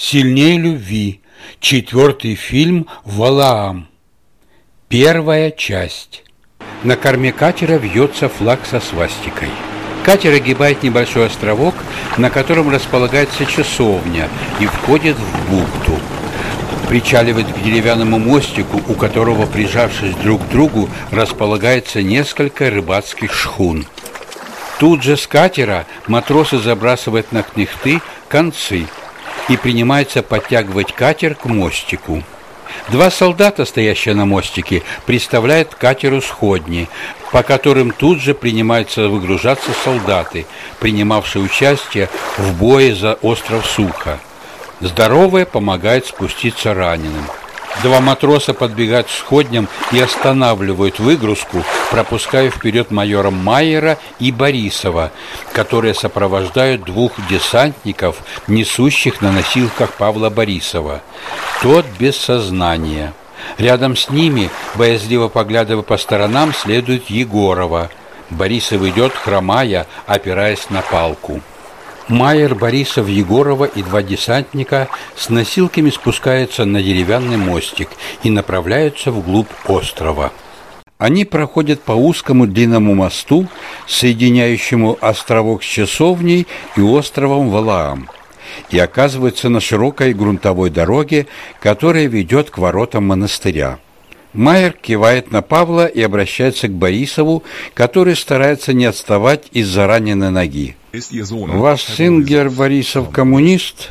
Сильнее любви. Четвертый фильм «Валаам». Первая часть. На корме катера вьется флаг со свастикой. Катер огибает небольшой островок, на котором располагается часовня и входит в бухту. Причаливает к деревянному мостику, у которого, прижавшись друг к другу, располагается несколько рыбацких шхун. Тут же с катера матросы забрасывают на кнехты концы – и принимается подтягивать катер к мостику. Два солдата, стоящие на мостике, представляют катеру сходни, по которым тут же принимаются выгружаться солдаты, принимавшие участие в бое за остров Суха. Здоровые помогают спуститься раненым. Два матроса подбегают к сходням и останавливают выгрузку, пропуская вперед майора Майера и Борисова, которые сопровождают двух десантников, несущих на носилках Павла Борисова. Тот без сознания. Рядом с ними, боязливо поглядывая по сторонам, следует Егорова. Борисов идет, хромая, опираясь на палку. Майер, Борисов, Егорова и два десантника с носилками спускаются на деревянный мостик и направляются вглубь острова. Они проходят по узкому длинному мосту, соединяющему островок с часовней и островом Валаам, и оказываются на широкой грунтовой дороге, которая ведет к воротам монастыря. Майер кивает на Павла и обращается к Борисову, который старается не отставать из-за раненой ноги. Ваш сын Гер Борисов коммунист?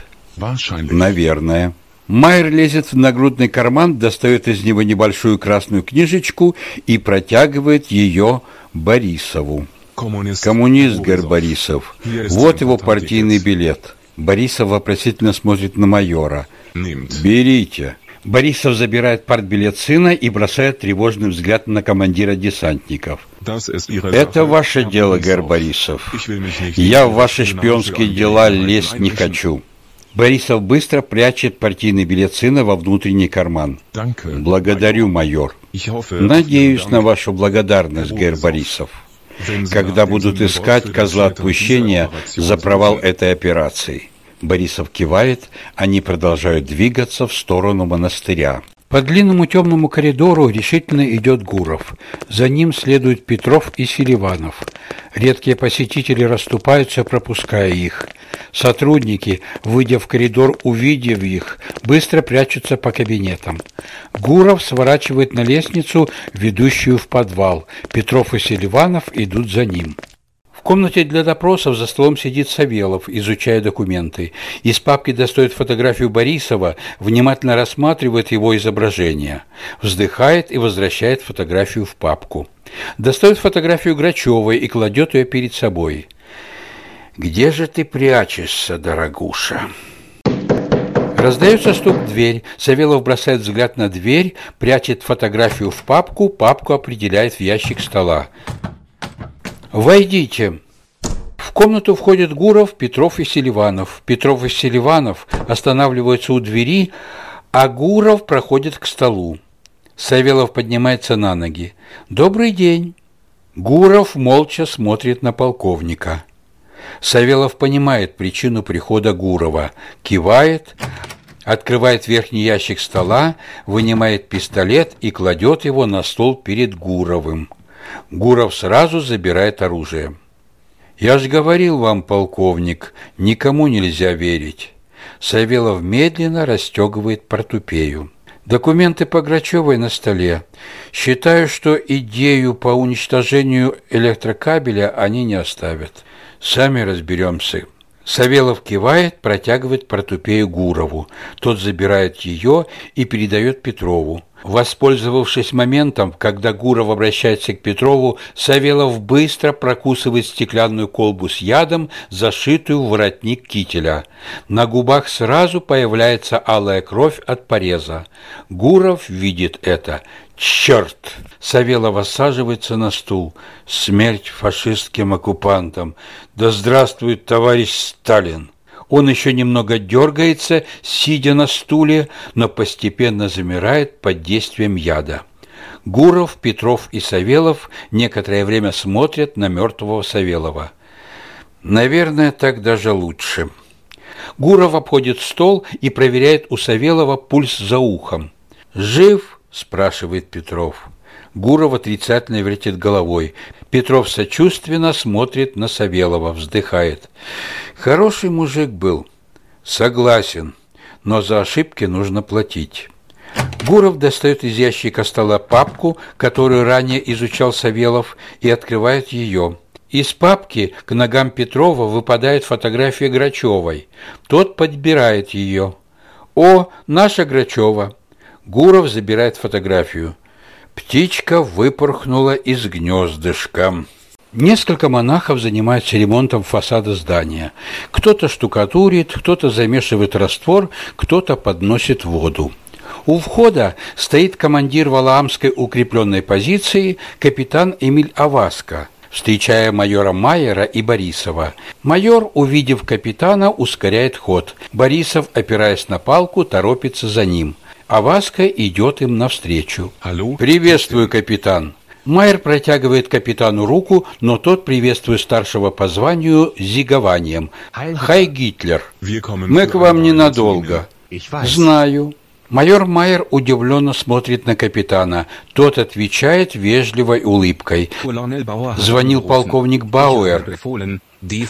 Наверное. Майер лезет в нагрудный карман, достает из него небольшую красную книжечку и протягивает ее Борисову. Коммунист Гер Борисов. Вот его партийный билет. Борисов вопросительно смотрит на майора. Берите. Борисов забирает партбилет сына и бросает тревожный взгляд на командира десантников. Это ваше дело, Гер Борисов. Я в ваши шпионские дела лезть не хочу. Борисов быстро прячет партийный билет сына во внутренний карман. Благодарю, майор. Надеюсь на вашу благодарность, Гер Борисов. Когда будут искать козла отпущения за провал этой операции. Борисов кивает, они продолжают двигаться в сторону монастыря. По длинному темному коридору решительно идет Гуров. За ним следуют Петров и Селиванов. Редкие посетители расступаются, пропуская их. Сотрудники, выйдя в коридор, увидев их, быстро прячутся по кабинетам. Гуров сворачивает на лестницу, ведущую в подвал. Петров и Селиванов идут за ним комнате для допросов за столом сидит Савелов, изучая документы. Из папки достает фотографию Борисова, внимательно рассматривает его изображение. Вздыхает и возвращает фотографию в папку. Достает фотографию Грачевой и кладет ее перед собой. «Где же ты прячешься, дорогуша?» Раздается стук в дверь. Савелов бросает взгляд на дверь, прячет фотографию в папку, папку определяет в ящик стола. «Войдите!» В комнату входят Гуров, Петров и Селиванов. Петров и Селиванов останавливаются у двери, а Гуров проходит к столу. Савелов поднимается на ноги. «Добрый день!» Гуров молча смотрит на полковника. Савелов понимает причину прихода Гурова, кивает, открывает верхний ящик стола, вынимает пистолет и кладет его на стол перед Гуровым. Гуров сразу забирает оружие. «Я же говорил вам, полковник, никому нельзя верить». Савелов медленно расстегивает портупею. Документы по Грачевой на столе. Считаю, что идею по уничтожению электрокабеля они не оставят. Сами разберемся. Савелов кивает, протягивает портупею Гурову. Тот забирает ее и передает Петрову. Воспользовавшись моментом, когда Гуров обращается к Петрову, Савелов быстро прокусывает стеклянную колбу с ядом, зашитую в воротник кителя. На губах сразу появляется алая кровь от пореза. Гуров видит это. «Черт!» Савелов осаживается на стул. «Смерть фашистским оккупантам! Да здравствует товарищ Сталин!» Он еще немного дергается, сидя на стуле, но постепенно замирает под действием яда. Гуров, Петров и Савелов некоторое время смотрят на мертвого Савелова. Наверное, так даже лучше. Гуров обходит стол и проверяет у Савелова пульс за ухом. «Жив?» – спрашивает Петров. Гуров отрицательно вертит головой. Петров сочувственно смотрит на Савелова, вздыхает. «Хороший мужик был». «Согласен, но за ошибки нужно платить». Гуров достает из ящика стола папку, которую ранее изучал Савелов, и открывает ее. Из папки к ногам Петрова выпадает фотография Грачевой. Тот подбирает ее. «О, наша Грачева!» Гуров забирает фотографию. Птичка выпорхнула из гнездышка. Несколько монахов занимаются ремонтом фасада здания. Кто-то штукатурит, кто-то замешивает раствор, кто-то подносит воду. У входа стоит командир Валаамской укрепленной позиции капитан Эмиль Аваска, встречая майора Майера и Борисова. Майор, увидев капитана, ускоряет ход. Борисов, опираясь на палку, торопится за ним. Аваска идет им навстречу. Алло. «Приветствую, капитан!» Майер протягивает капитану руку, но тот приветствует старшего по званию зигованием. «Хай, Гитлер! Мы к вам ненадолго». «Знаю». Майор Майер удивленно смотрит на капитана. Тот отвечает вежливой улыбкой. Звонил полковник Бауэр.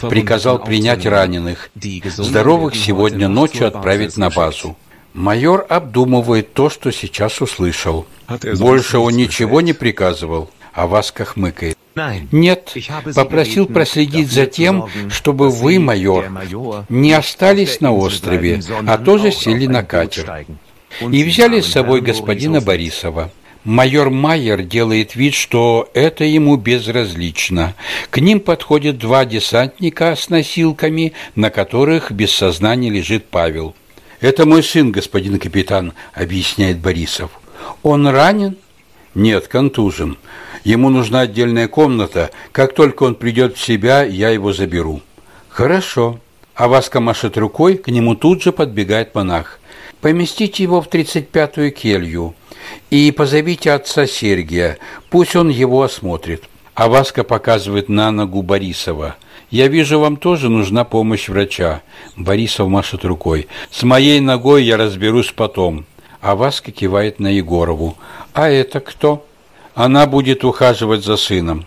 Приказал принять раненых. Здоровых сегодня ночью отправить на базу. Майор обдумывает то, что сейчас услышал. Больше он ничего не приказывал, а Васка хмыкает. Нет, попросил проследить за тем, чтобы вы, майор, не остались на острове, а тоже сели на катер и взяли с собой господина Борисова. Майор Майер делает вид, что это ему безразлично. К ним подходят два десантника с носилками, на которых без сознания лежит Павел. «Это мой сын, господин капитан», — объясняет Борисов. «Он ранен?» «Нет, контужен. Ему нужна отдельная комната. Как только он придет в себя, я его заберу». «Хорошо». А Васка машет рукой, к нему тут же подбегает монах. Поместите его в тридцать пятую келью и позовите отца Сергия, пусть он его осмотрит. А Васка показывает на ногу Борисова. Я вижу, вам тоже нужна помощь врача. Борисов машет рукой. С моей ногой я разберусь потом. А Васка кивает на Егорову. А это кто? Она будет ухаживать за сыном.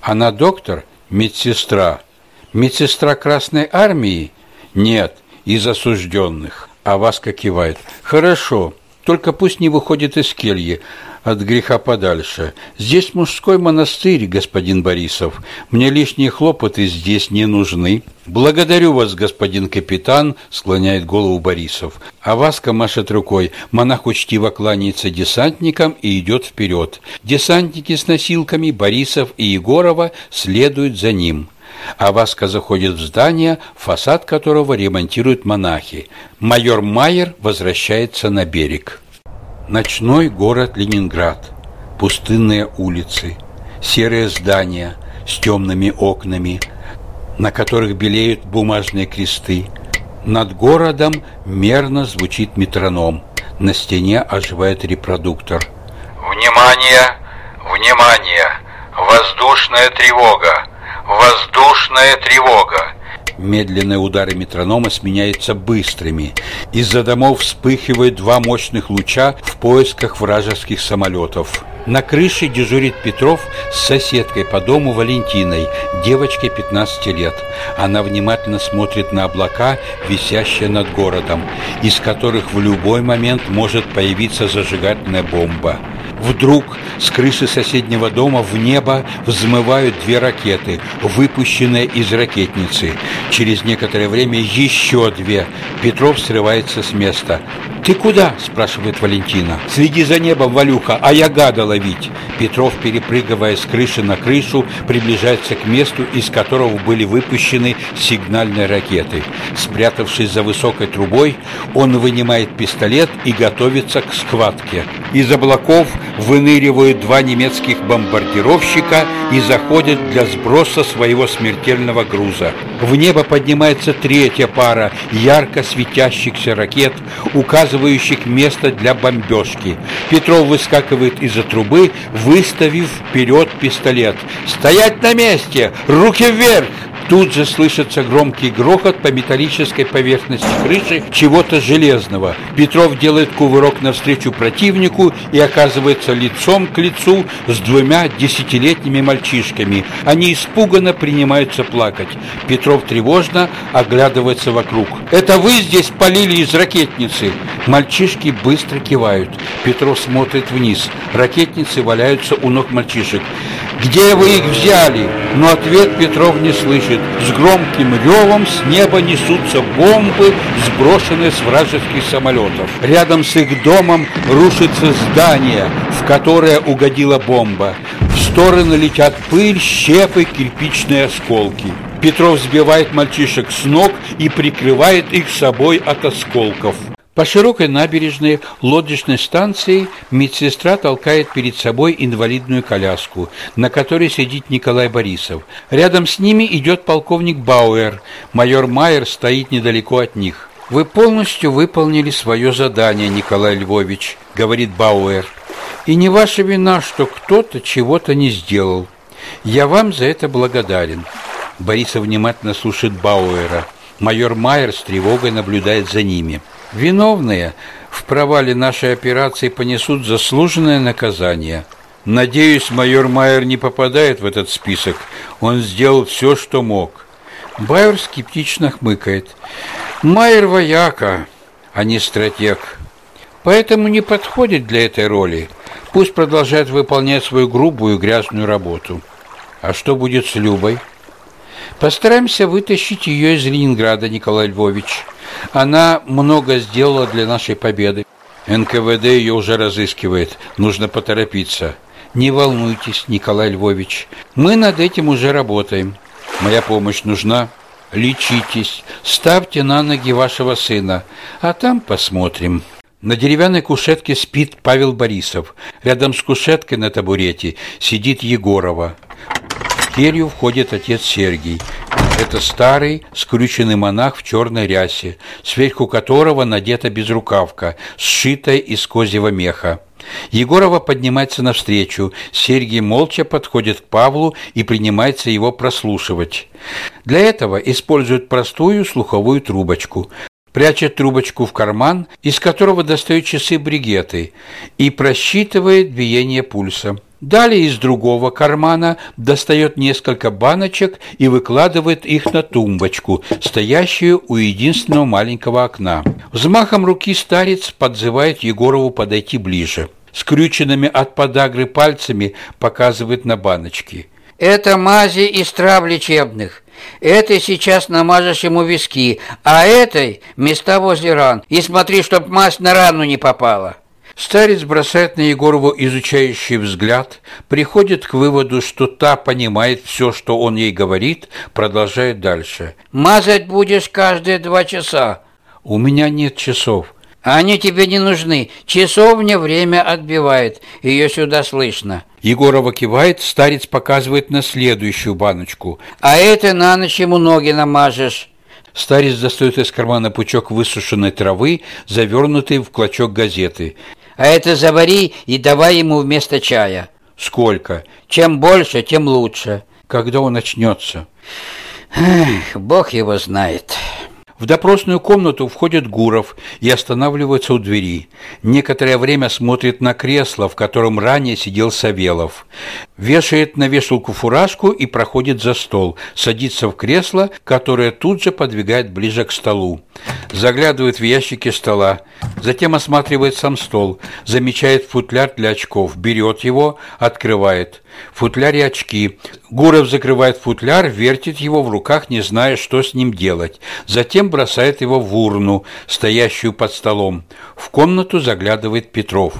Она доктор? Медсестра. Медсестра Красной Армии? Нет, из осужденных. А Васка кивает. «Хорошо, только пусть не выходит из кельи, от греха подальше. Здесь мужской монастырь, господин Борисов. Мне лишние хлопоты здесь не нужны. Благодарю вас, господин капитан, склоняет голову Борисов. А Васка машет рукой. Монах учтиво кланяется десантникам и идет вперед. Десантники с носилками Борисов и Егорова следуют за ним. А Васка заходит в здание, фасад которого ремонтируют монахи. Майор Майер возвращается на берег. Ночной город Ленинград. Пустынные улицы, серые здания с темными окнами, на которых белеют бумажные кресты. Над городом мерно звучит метроном. На стене оживает репродуктор. Внимание! Внимание! Воздушная тревога! Воздушная тревога. Медленные удары метронома сменяются быстрыми. Из-за домов вспыхивают два мощных луча в поисках вражеских самолетов. На крыше дежурит Петров с соседкой по дому Валентиной, девочкой 15 лет. Она внимательно смотрит на облака, висящие над городом, из которых в любой момент может появиться зажигательная бомба. Вдруг с крыши соседнего дома в небо взмывают две ракеты, выпущенные из ракетницы. Через некоторое время еще две. Петров срывается с места. «Ты куда?» – спрашивает Валентина. «Следи за небом, Валюха, а я гада ловить». Петров, перепрыгивая с крыши на крышу, приближается к месту, из которого были выпущены сигнальные ракеты. Спрятавшись за высокой трубой, он вынимает пистолет и готовится к схватке. Из облаков выныривают два немецких бомбардировщика и заходят для сброса своего смертельного груза. В небо поднимается третья пара ярко светящихся ракет, указывающих место для бомбежки. Петров выскакивает из-за трубы, выставив вперед пистолет. «Стоять на месте! Руки вверх!» Тут же слышится громкий грохот по металлической поверхности крыши чего-то железного. Петров делает кувырок навстречу противнику и оказывается лицом к лицу с двумя десятилетними мальчишками. Они испуганно принимаются плакать. Петров тревожно оглядывается вокруг. «Это вы здесь полили из ракетницы?» Мальчишки быстро кивают. Петров смотрит вниз. Ракетницы валяются у ног мальчишек. «Где вы их взяли?» Но ответ Петров не слышит. С громким ревом с неба несутся бомбы, сброшенные с вражеских самолетов. Рядом с их домом рушится здание, в которое угодила бомба. В стороны летят пыль, щепы, кирпичные осколки. Петров сбивает мальчишек с ног и прикрывает их собой от осколков. По широкой набережной лодочной станции медсестра толкает перед собой инвалидную коляску, на которой сидит Николай Борисов. Рядом с ними идет полковник Бауэр. Майор Майер стоит недалеко от них. «Вы полностью выполнили свое задание, Николай Львович», — говорит Бауэр. «И не ваша вина, что кто-то чего-то не сделал. Я вам за это благодарен». Борисов внимательно слушает Бауэра. Майор Майер с тревогой наблюдает за ними. Виновные в провале нашей операции понесут заслуженное наказание. Надеюсь, майор Майер не попадает в этот список. Он сделал все, что мог. Байер скептично хмыкает. Майер вояка, а не стратег. Поэтому не подходит для этой роли. Пусть продолжает выполнять свою грубую грязную работу. А что будет с Любой? Постараемся вытащить ее из Ленинграда, Николай Львович. Она много сделала для нашей победы. НКВД ее уже разыскивает. Нужно поторопиться. Не волнуйтесь, Николай Львович. Мы над этим уже работаем. Моя помощь нужна. Лечитесь. Ставьте на ноги вашего сына. А там посмотрим. На деревянной кушетке спит Павел Борисов. Рядом с кушеткой на табурете сидит Егорова. В келью входит отец Сергий. Это старый, скрюченный монах в черной рясе, сверху которого надета безрукавка, сшитая из козьего меха. Егорова поднимается навстречу. Сергий молча подходит к Павлу и принимается его прослушивать. Для этого использует простую слуховую трубочку. Прячет трубочку в карман, из которого достает часы-бригеты и просчитывает биение пульса. Далее из другого кармана достает несколько баночек и выкладывает их на тумбочку, стоящую у единственного маленького окна. Взмахом руки старец подзывает Егорову подойти ближе. Скрюченными от подагры пальцами показывает на баночки. «Это мази из трав лечебных. Этой сейчас намажешь ему виски, а этой – места возле ран. И смотри, чтоб мазь на рану не попала». Старец бросает на Егорову изучающий взгляд, приходит к выводу, что та понимает все, что он ей говорит, продолжает дальше. «Мазать будешь каждые два часа». «У меня нет часов». «Они тебе не нужны. Часовня время отбивает. Ее сюда слышно». Егорова кивает, старец показывает на следующую баночку. «А это на ночь ему ноги намажешь». Старец достает из кармана пучок высушенной травы, завернутый в клочок газеты. А это завари и давай ему вместо чая. Сколько? Чем больше, тем лучше. Когда он начнется? Эх, Бог его знает. В допросную комнату входит Гуров и останавливается у двери. Некоторое время смотрит на кресло, в котором ранее сидел Савелов. Вешает на вешалку фуражку и проходит за стол. Садится в кресло, которое тут же подвигает ближе к столу. Заглядывает в ящики стола. Затем осматривает сам стол. Замечает футляр для очков. Берет его, открывает. В футляре очки. Гуров закрывает футляр, вертит его в руках, не зная, что с ним делать. Затем бросает его в урну, стоящую под столом. В комнату заглядывает Петров.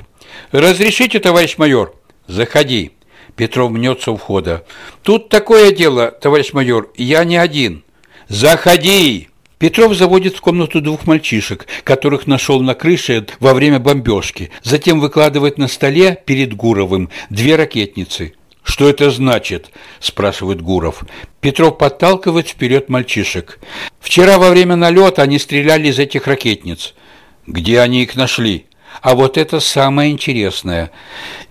«Разрешите, товарищ майор?» «Заходи». Петров мнется у входа. «Тут такое дело, товарищ майор, я не один». «Заходи!» Петров заводит в комнату двух мальчишек, которых нашел на крыше во время бомбежки. Затем выкладывает на столе перед Гуровым две ракетницы. «Что это значит?» – спрашивает Гуров. Петров подталкивает вперед мальчишек. «Вчера во время налета они стреляли из этих ракетниц. Где они их нашли?» «А вот это самое интересное.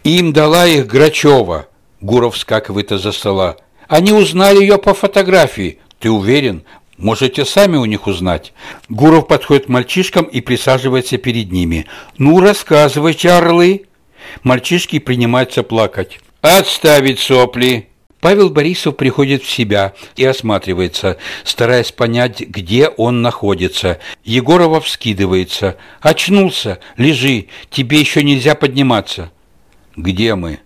Им дала их Грачева». Гуров скакивает из-за стола. «Они узнали ее по фотографии. Ты уверен? Можете сами у них узнать. Гуров подходит к мальчишкам и присаживается перед ними. Ну, рассказывайте, орлы. Мальчишки принимаются плакать. Отставить сопли. Павел Борисов приходит в себя и осматривается, стараясь понять, где он находится. Егорова вскидывается. «Очнулся! Лежи! Тебе еще нельзя подниматься!» «Где мы?»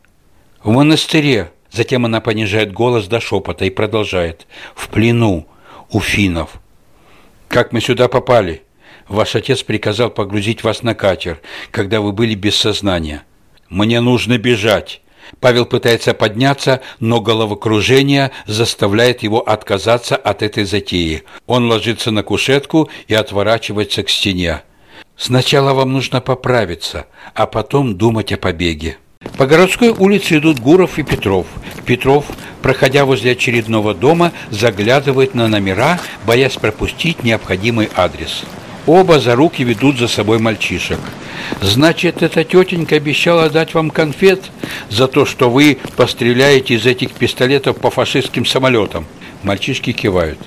«В монастыре!» Затем она понижает голос до шепота и продолжает. «В плену! У финнов!» «Как мы сюда попали?» «Ваш отец приказал погрузить вас на катер, когда вы были без сознания». «Мне нужно бежать!» Павел пытается подняться, но головокружение заставляет его отказаться от этой затеи. Он ложится на кушетку и отворачивается к стене. Сначала вам нужно поправиться, а потом думать о побеге. По городской улице идут Гуров и Петров. Петров, проходя возле очередного дома, заглядывает на номера, боясь пропустить необходимый адрес. Оба за руки ведут за собой мальчишек. Значит, эта тетенька обещала дать вам конфет за то, что вы постреляете из этих пистолетов по фашистским самолетам. Мальчишки кивают.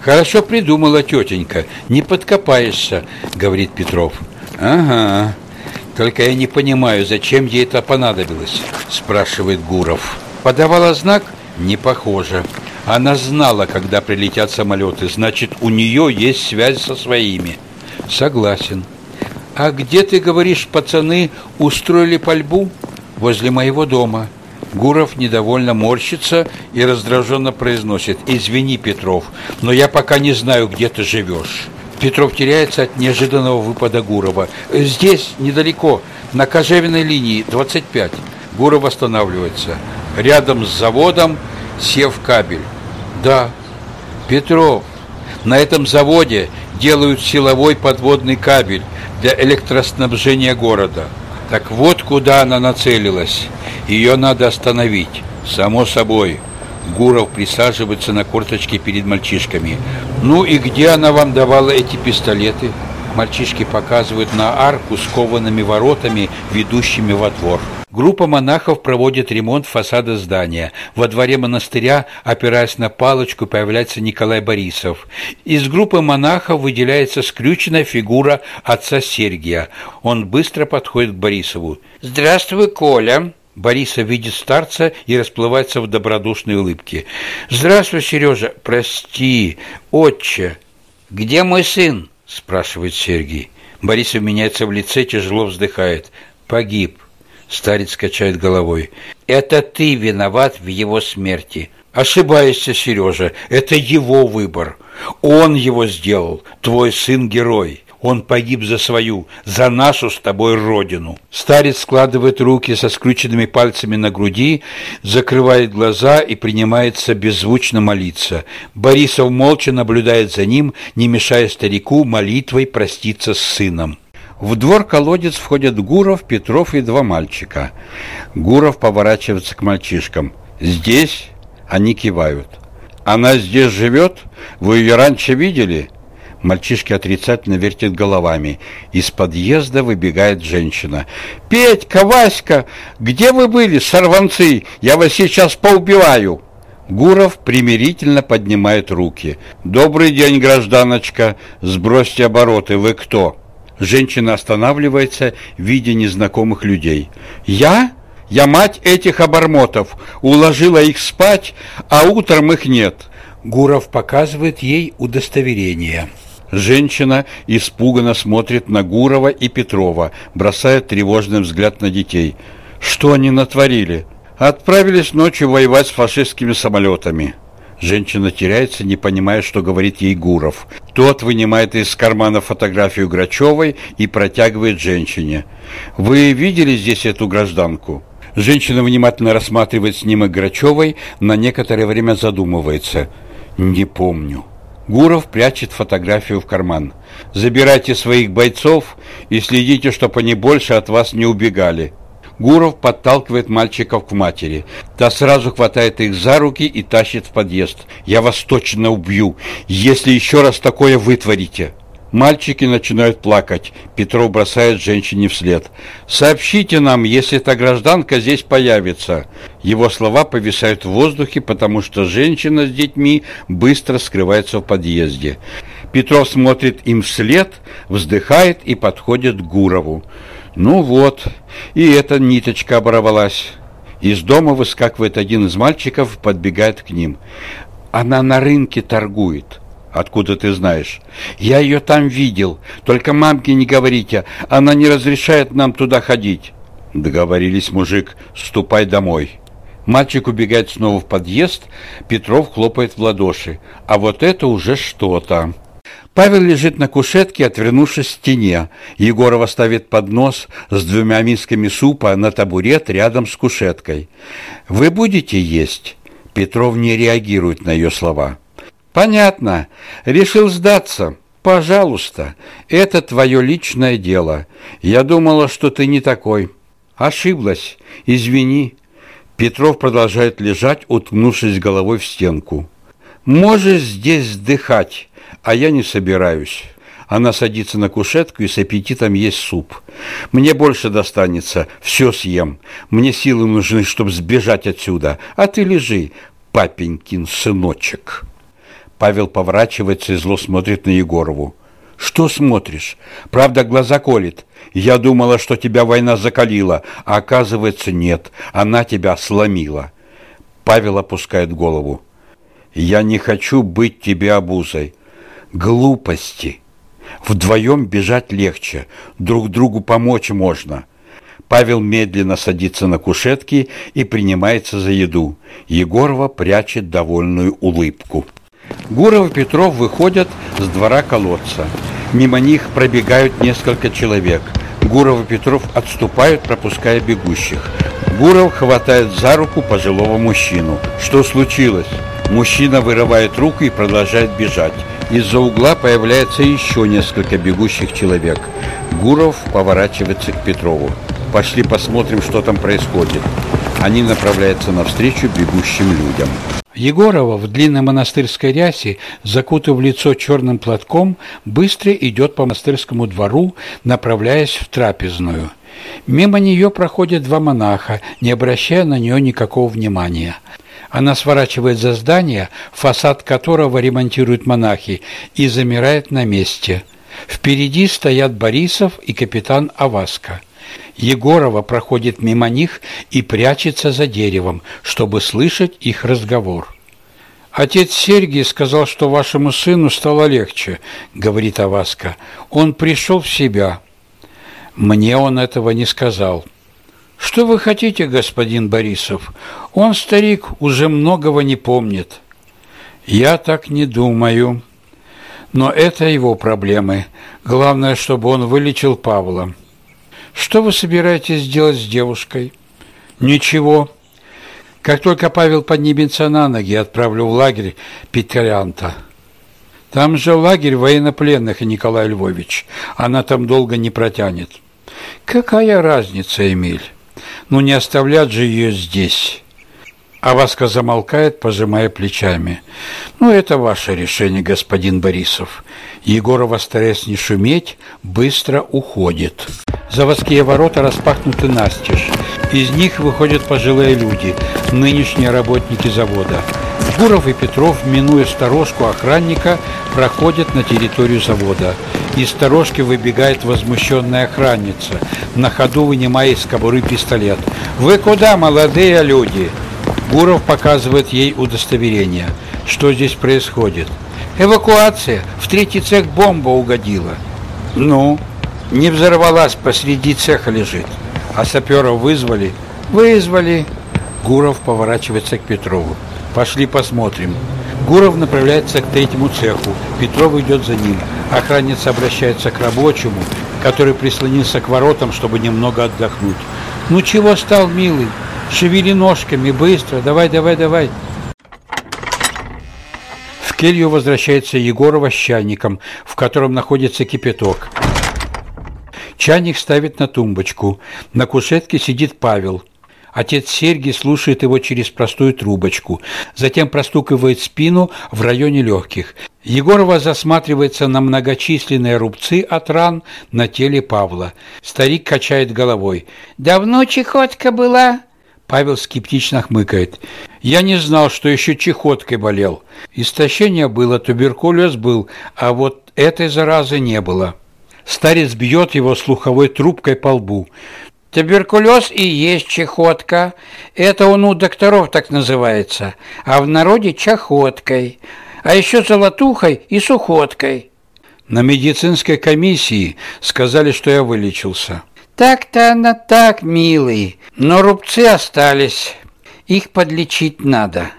Хорошо придумала тетенька, не подкопаешься, говорит Петров. Ага. Только я не понимаю, зачем ей это понадобилось, спрашивает Гуров. Подавала знак? Не похоже. Она знала, когда прилетят самолеты, значит, у нее есть связь со своими. Согласен. А где, ты говоришь, пацаны устроили пальбу? Возле моего дома. Гуров недовольно морщится и раздраженно произносит «Извини, Петров, но я пока не знаю, где ты живешь». Петров теряется от неожиданного выпада Гурова. «Здесь, недалеко, на кожевенной линии, 25». Гуров останавливается. Рядом с заводом сев кабель. «Да, Петров, на этом заводе делают силовой подводный кабель для электроснабжения города. Так вот куда она нацелилась. Ее надо остановить. Само собой. Гуров присаживается на корточке перед мальчишками. «Ну и где она вам давала эти пистолеты?» Мальчишки показывают на арку с коваными воротами, ведущими во двор. Группа монахов проводит ремонт фасада здания. Во дворе монастыря, опираясь на палочку, появляется Николай Борисов. Из группы монахов выделяется скрюченная фигура отца Сергия. Он быстро подходит к Борисову. «Здравствуй, Коля!» Борисов видит старца и расплывается в добродушной улыбке. «Здравствуй, Сережа!» «Прости, отче!» «Где мой сын?» – спрашивает Сергий. Борисов меняется в лице, тяжело вздыхает. «Погиб». Старец качает головой. «Это ты виноват в его смерти». «Ошибаешься, Сережа, это его выбор. Он его сделал, твой сын-герой». Он погиб за свою, за нашу с тобой родину. Старец складывает руки со скрученными пальцами на груди, закрывает глаза и принимается беззвучно молиться. Борисов молча наблюдает за ним, не мешая старику молитвой проститься с сыном. В двор-колодец входят Гуров, Петров и два мальчика. Гуров поворачивается к мальчишкам. «Здесь?» Они кивают. «Она здесь живет? Вы ее раньше видели?» Мальчишки отрицательно вертят головами. Из подъезда выбегает женщина. «Петька, Васька, где вы были, сорванцы? Я вас сейчас поубиваю!» Гуров примирительно поднимает руки. «Добрый день, гражданочка! Сбросьте обороты, вы кто?» Женщина останавливается, видя незнакомых людей. «Я? Я мать этих обормотов. Уложила их спать, а утром их нет». Гуров показывает ей удостоверение. Женщина испуганно смотрит на Гурова и Петрова, бросает тревожный взгляд на детей. Что они натворили? Отправились ночью воевать с фашистскими самолетами. Женщина теряется, не понимая, что говорит ей Гуров. Тот вынимает из кармана фотографию Грачевой и протягивает женщине. «Вы видели здесь эту гражданку?» Женщина внимательно рассматривает снимок Грачевой, на некоторое время задумывается. «Не помню». Гуров прячет фотографию в карман. «Забирайте своих бойцов и следите, чтобы они больше от вас не убегали». Гуров подталкивает мальчиков к матери. Та сразу хватает их за руки и тащит в подъезд. «Я вас точно убью, если еще раз такое вытворите». Мальчики начинают плакать. Петров бросает женщине вслед. «Сообщите нам, если эта гражданка здесь появится». Его слова повисают в воздухе, потому что женщина с детьми быстро скрывается в подъезде. Петров смотрит им вслед, вздыхает и подходит к Гурову. «Ну вот, и эта ниточка оборвалась». Из дома выскакивает один из мальчиков, подбегает к ним. «Она на рынке торгует». Откуда ты знаешь? Я ее там видел. Только мамке не говорите, она не разрешает нам туда ходить. Договорились, мужик, ступай домой. Мальчик убегает снова в подъезд, Петров хлопает в ладоши. А вот это уже что-то. Павел лежит на кушетке, отвернувшись к стене. Егорова ставит поднос с двумя мисками супа на табурет рядом с кушеткой. «Вы будете есть?» Петров не реагирует на ее слова. Понятно. Решил сдаться. Пожалуйста, это твое личное дело. Я думала, что ты не такой. Ошиблась. Извини. Петров продолжает лежать, уткнувшись головой в стенку. Можешь здесь вздыхать, а я не собираюсь. Она садится на кушетку и с аппетитом есть суп. Мне больше достанется, все съем. Мне силы нужны, чтобы сбежать отсюда. А ты лежи, папенькин сыночек». Павел поворачивается и зло смотрит на Егорову. «Что смотришь? Правда, глаза колет. Я думала, что тебя война закалила, а оказывается, нет, она тебя сломила». Павел опускает голову. «Я не хочу быть тебе обузой. Глупости. Вдвоем бежать легче, друг другу помочь можно». Павел медленно садится на кушетке и принимается за еду. Егорова прячет довольную улыбку. Гуров и Петров выходят с двора колодца. Мимо них пробегают несколько человек. Гуров и Петров отступают, пропуская бегущих. Гуров хватает за руку пожилого мужчину. Что случилось? Мужчина вырывает руку и продолжает бежать. Из-за угла появляется еще несколько бегущих человек. Гуров поворачивается к Петрову. Пошли посмотрим, что там происходит. Они направляются навстречу бегущим людям. Егорова в длинной монастырской рясе, закутав лицо черным платком, быстро идет по монастырскому двору, направляясь в трапезную. Мимо нее проходят два монаха, не обращая на нее никакого внимания. Она сворачивает за здание, фасад которого ремонтируют монахи, и замирает на месте. Впереди стоят Борисов и капитан Аваска. Егорова проходит мимо них и прячется за деревом, чтобы слышать их разговор. «Отец Сергий сказал, что вашему сыну стало легче», — говорит Аваска. «Он пришел в себя». «Мне он этого не сказал». «Что вы хотите, господин Борисов? Он, старик, уже многого не помнит». «Я так не думаю». Но это его проблемы. Главное, чтобы он вылечил Павла. Что вы собираетесь делать с девушкой? Ничего. Как только Павел поднимется на ноги, отправлю в лагерь Петрянта. Там же лагерь военнопленных, Николай Львович. Она там долго не протянет. Какая разница, Эмиль? Ну не оставлять же ее здесь. Аваска замолкает, пожимая плечами. «Ну, это ваше решение, господин Борисов». Егорова, стараясь не шуметь, быстро уходит. Заводские ворота распахнуты настежь. Из них выходят пожилые люди, нынешние работники завода. Гуров и Петров, минуя сторожку охранника, проходят на территорию завода. Из сторожки выбегает возмущенная охранница, на ходу вынимая из кобуры пистолет. «Вы куда, молодые люди?» Гуров показывает ей удостоверение. Что здесь происходит? Эвакуация. В третий цех бомба угодила. Ну, не взорвалась, посреди цеха лежит. А саперов вызвали? Вызвали. Гуров поворачивается к Петрову. Пошли посмотрим. Гуров направляется к третьему цеху. Петров идет за ним. Охранница обращается к рабочему, который прислонился к воротам, чтобы немного отдохнуть. «Ну чего стал, милый? Шевели ножками, быстро, давай, давай, давай. В келью возвращается Егорова с чайником, в котором находится кипяток. Чайник ставит на тумбочку. На кушетке сидит Павел. Отец Сергий слушает его через простую трубочку, затем простукивает спину в районе легких. Егорова засматривается на многочисленные рубцы от ран на теле Павла. Старик качает головой. «Давно чехотка была?» Павел скептично хмыкает. «Я не знал, что еще чехоткой болел. Истощение было, туберкулез был, а вот этой заразы не было». Старец бьет его слуховой трубкой по лбу. Туберкулез и есть чехотка. Это он у докторов так называется, а в народе чахоткой, а еще золотухой и сухоткой. На медицинской комиссии сказали, что я вылечился. Так-то она так, милый, но рубцы остались. Их подлечить надо.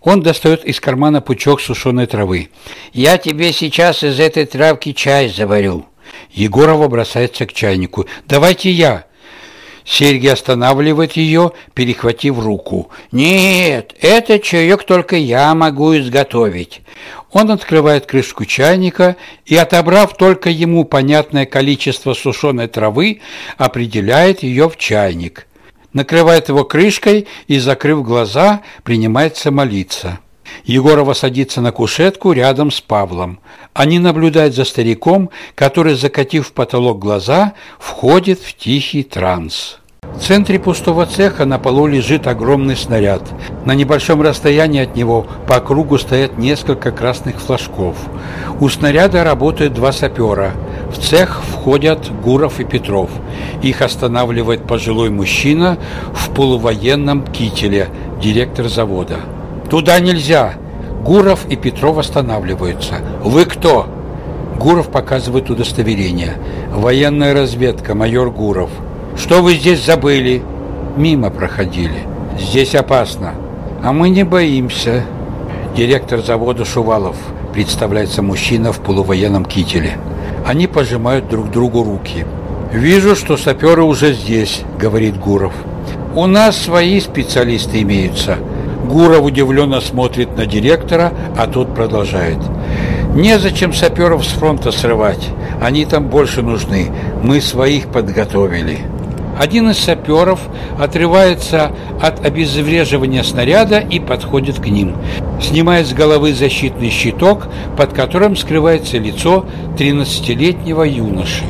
Он достает из кармана пучок сушеной травы. Я тебе сейчас из этой травки чай заварю. Егорова бросается к чайнику. «Давайте я!» Сергей останавливает ее, перехватив руку. «Нет, этот чаек только я могу изготовить». Он открывает крышку чайника и, отобрав только ему понятное количество сушеной травы, определяет ее в чайник. Накрывает его крышкой и, закрыв глаза, принимается молиться. Егорова садится на кушетку рядом с Павлом. Они наблюдают за стариком, который, закатив в потолок глаза, входит в тихий транс. В центре пустого цеха на полу лежит огромный снаряд. На небольшом расстоянии от него по кругу стоят несколько красных флажков. У снаряда работают два сапера. В цех входят Гуров и Петров. Их останавливает пожилой мужчина в полувоенном кителе, директор завода. «Туда нельзя!» Гуров и Петров останавливаются. «Вы кто?» Гуров показывает удостоверение. «Военная разведка, майор Гуров». «Что вы здесь забыли?» «Мимо проходили. Здесь опасно». «А мы не боимся». Директор завода Шувалов. Представляется мужчина в полувоенном кителе. Они пожимают друг другу руки. «Вижу, что саперы уже здесь», — говорит Гуров. «У нас свои специалисты имеются», Гуров удивленно смотрит на директора, а тот продолжает. «Незачем саперов с фронта срывать. Они там больше нужны. Мы своих подготовили». Один из саперов отрывается от обезвреживания снаряда и подходит к ним. Снимает с головы защитный щиток, под которым скрывается лицо 13-летнего юноши.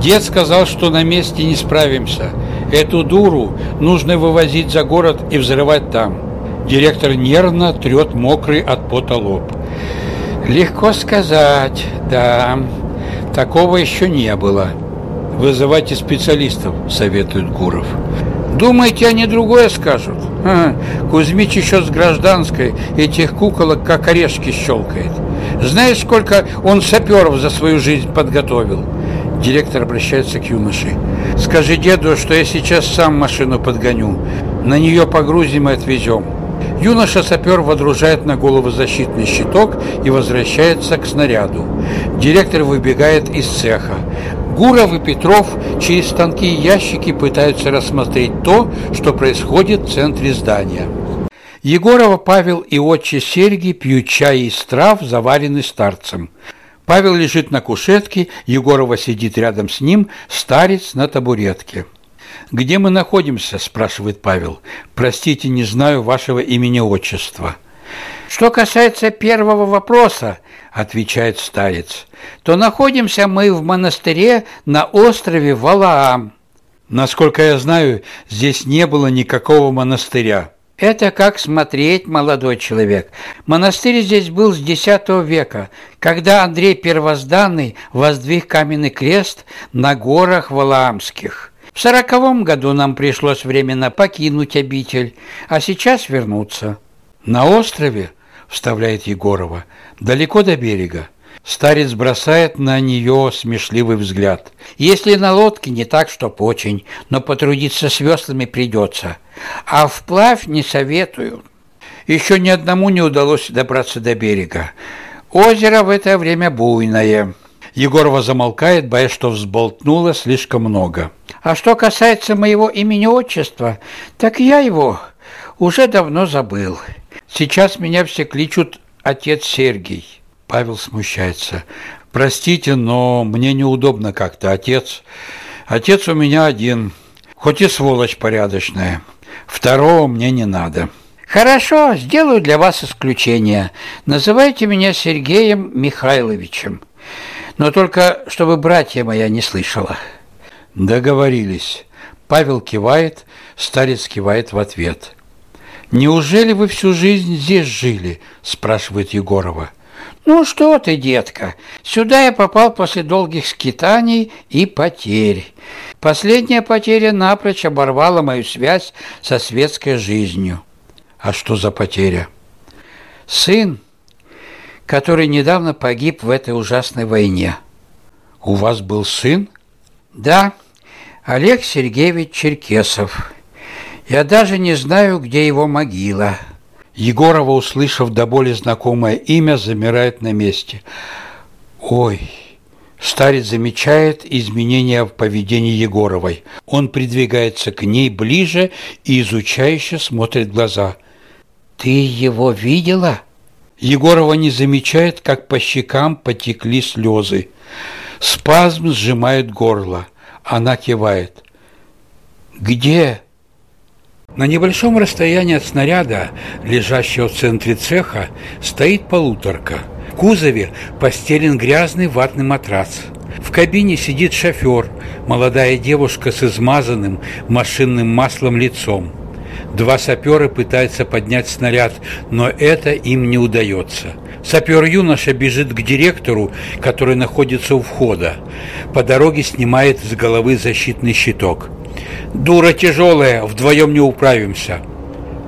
Дед сказал, что на месте не справимся. Эту дуру нужно вывозить за город и взрывать там. Директор нервно трет мокрый от пота лоб. Легко сказать, да, такого еще не было. Вызывайте специалистов, советует Гуров. Думаете, они другое скажут? А, Кузьмич еще с гражданской этих куколок как орешки щелкает. Знаешь, сколько он саперов за свою жизнь подготовил? Директор обращается к юноше. Скажи деду, что я сейчас сам машину подгоню. На нее погрузим и отвезем. Юноша-сапер водружает на голову защитный щиток и возвращается к снаряду. Директор выбегает из цеха. Гуров и Петров через станки и ящики пытаются рассмотреть то, что происходит в центре здания. Егорова Павел и отче Сергий пьют чай из трав, заваренный старцем. Павел лежит на кушетке, Егорова сидит рядом с ним, старец на табуретке. «Где мы находимся?» – спрашивает Павел. «Простите, не знаю вашего имени-отчества». «Что касается первого вопроса, – отвечает старец, – то находимся мы в монастыре на острове Валаам». «Насколько я знаю, здесь не было никакого монастыря». Это как смотреть, молодой человек. Монастырь здесь был с X века, когда Андрей Первозданный воздвиг каменный крест на горах Валаамских. В сороковом году нам пришлось временно покинуть обитель, а сейчас вернуться. На острове, вставляет Егорова, далеко до берега. Старец бросает на нее смешливый взгляд. Если на лодке не так, чтоб очень, но потрудиться с веслами придется. А вплавь не советую. Еще ни одному не удалось добраться до берега. Озеро в это время буйное. Егорова замолкает, боясь, что взболтнула слишком много. А что касается моего имени-отчества, так я его уже давно забыл. Сейчас меня все кличут отец Сергий. Павел смущается. Простите, но мне неудобно как-то, отец. Отец у меня один, хоть и сволочь порядочная. Второго мне не надо. Хорошо, сделаю для вас исключение. Называйте меня Сергеем Михайловичем. Но только чтобы братья моя не слышала. Договорились. Павел кивает, старец кивает в ответ. «Неужели вы всю жизнь здесь жили?» – спрашивает Егорова. «Ну что ты, детка, сюда я попал после долгих скитаний и потерь. Последняя потеря напрочь оборвала мою связь со светской жизнью». «А что за потеря?» «Сын, который недавно погиб в этой ужасной войне». «У вас был сын?» «Да, Олег Сергеевич Черкесов. Я даже не знаю, где его могила». Егорова, услышав до боли знакомое имя, замирает на месте. «Ой!» Старец замечает изменения в поведении Егоровой. Он придвигается к ней ближе и изучающе смотрит глаза. «Ты его видела?» Егорова не замечает, как по щекам потекли слезы. Спазм сжимает горло. Она кивает. «Где?» На небольшом расстоянии от снаряда, лежащего в центре цеха, стоит полуторка. В кузове постелен грязный ватный матрац. В кабине сидит шофер, молодая девушка с измазанным машинным маслом лицом. Два сапера пытаются поднять снаряд, но это им не удается. Сапер-юноша бежит к директору, который находится у входа. По дороге снимает с головы защитный щиток. Дура тяжелая, вдвоем не управимся.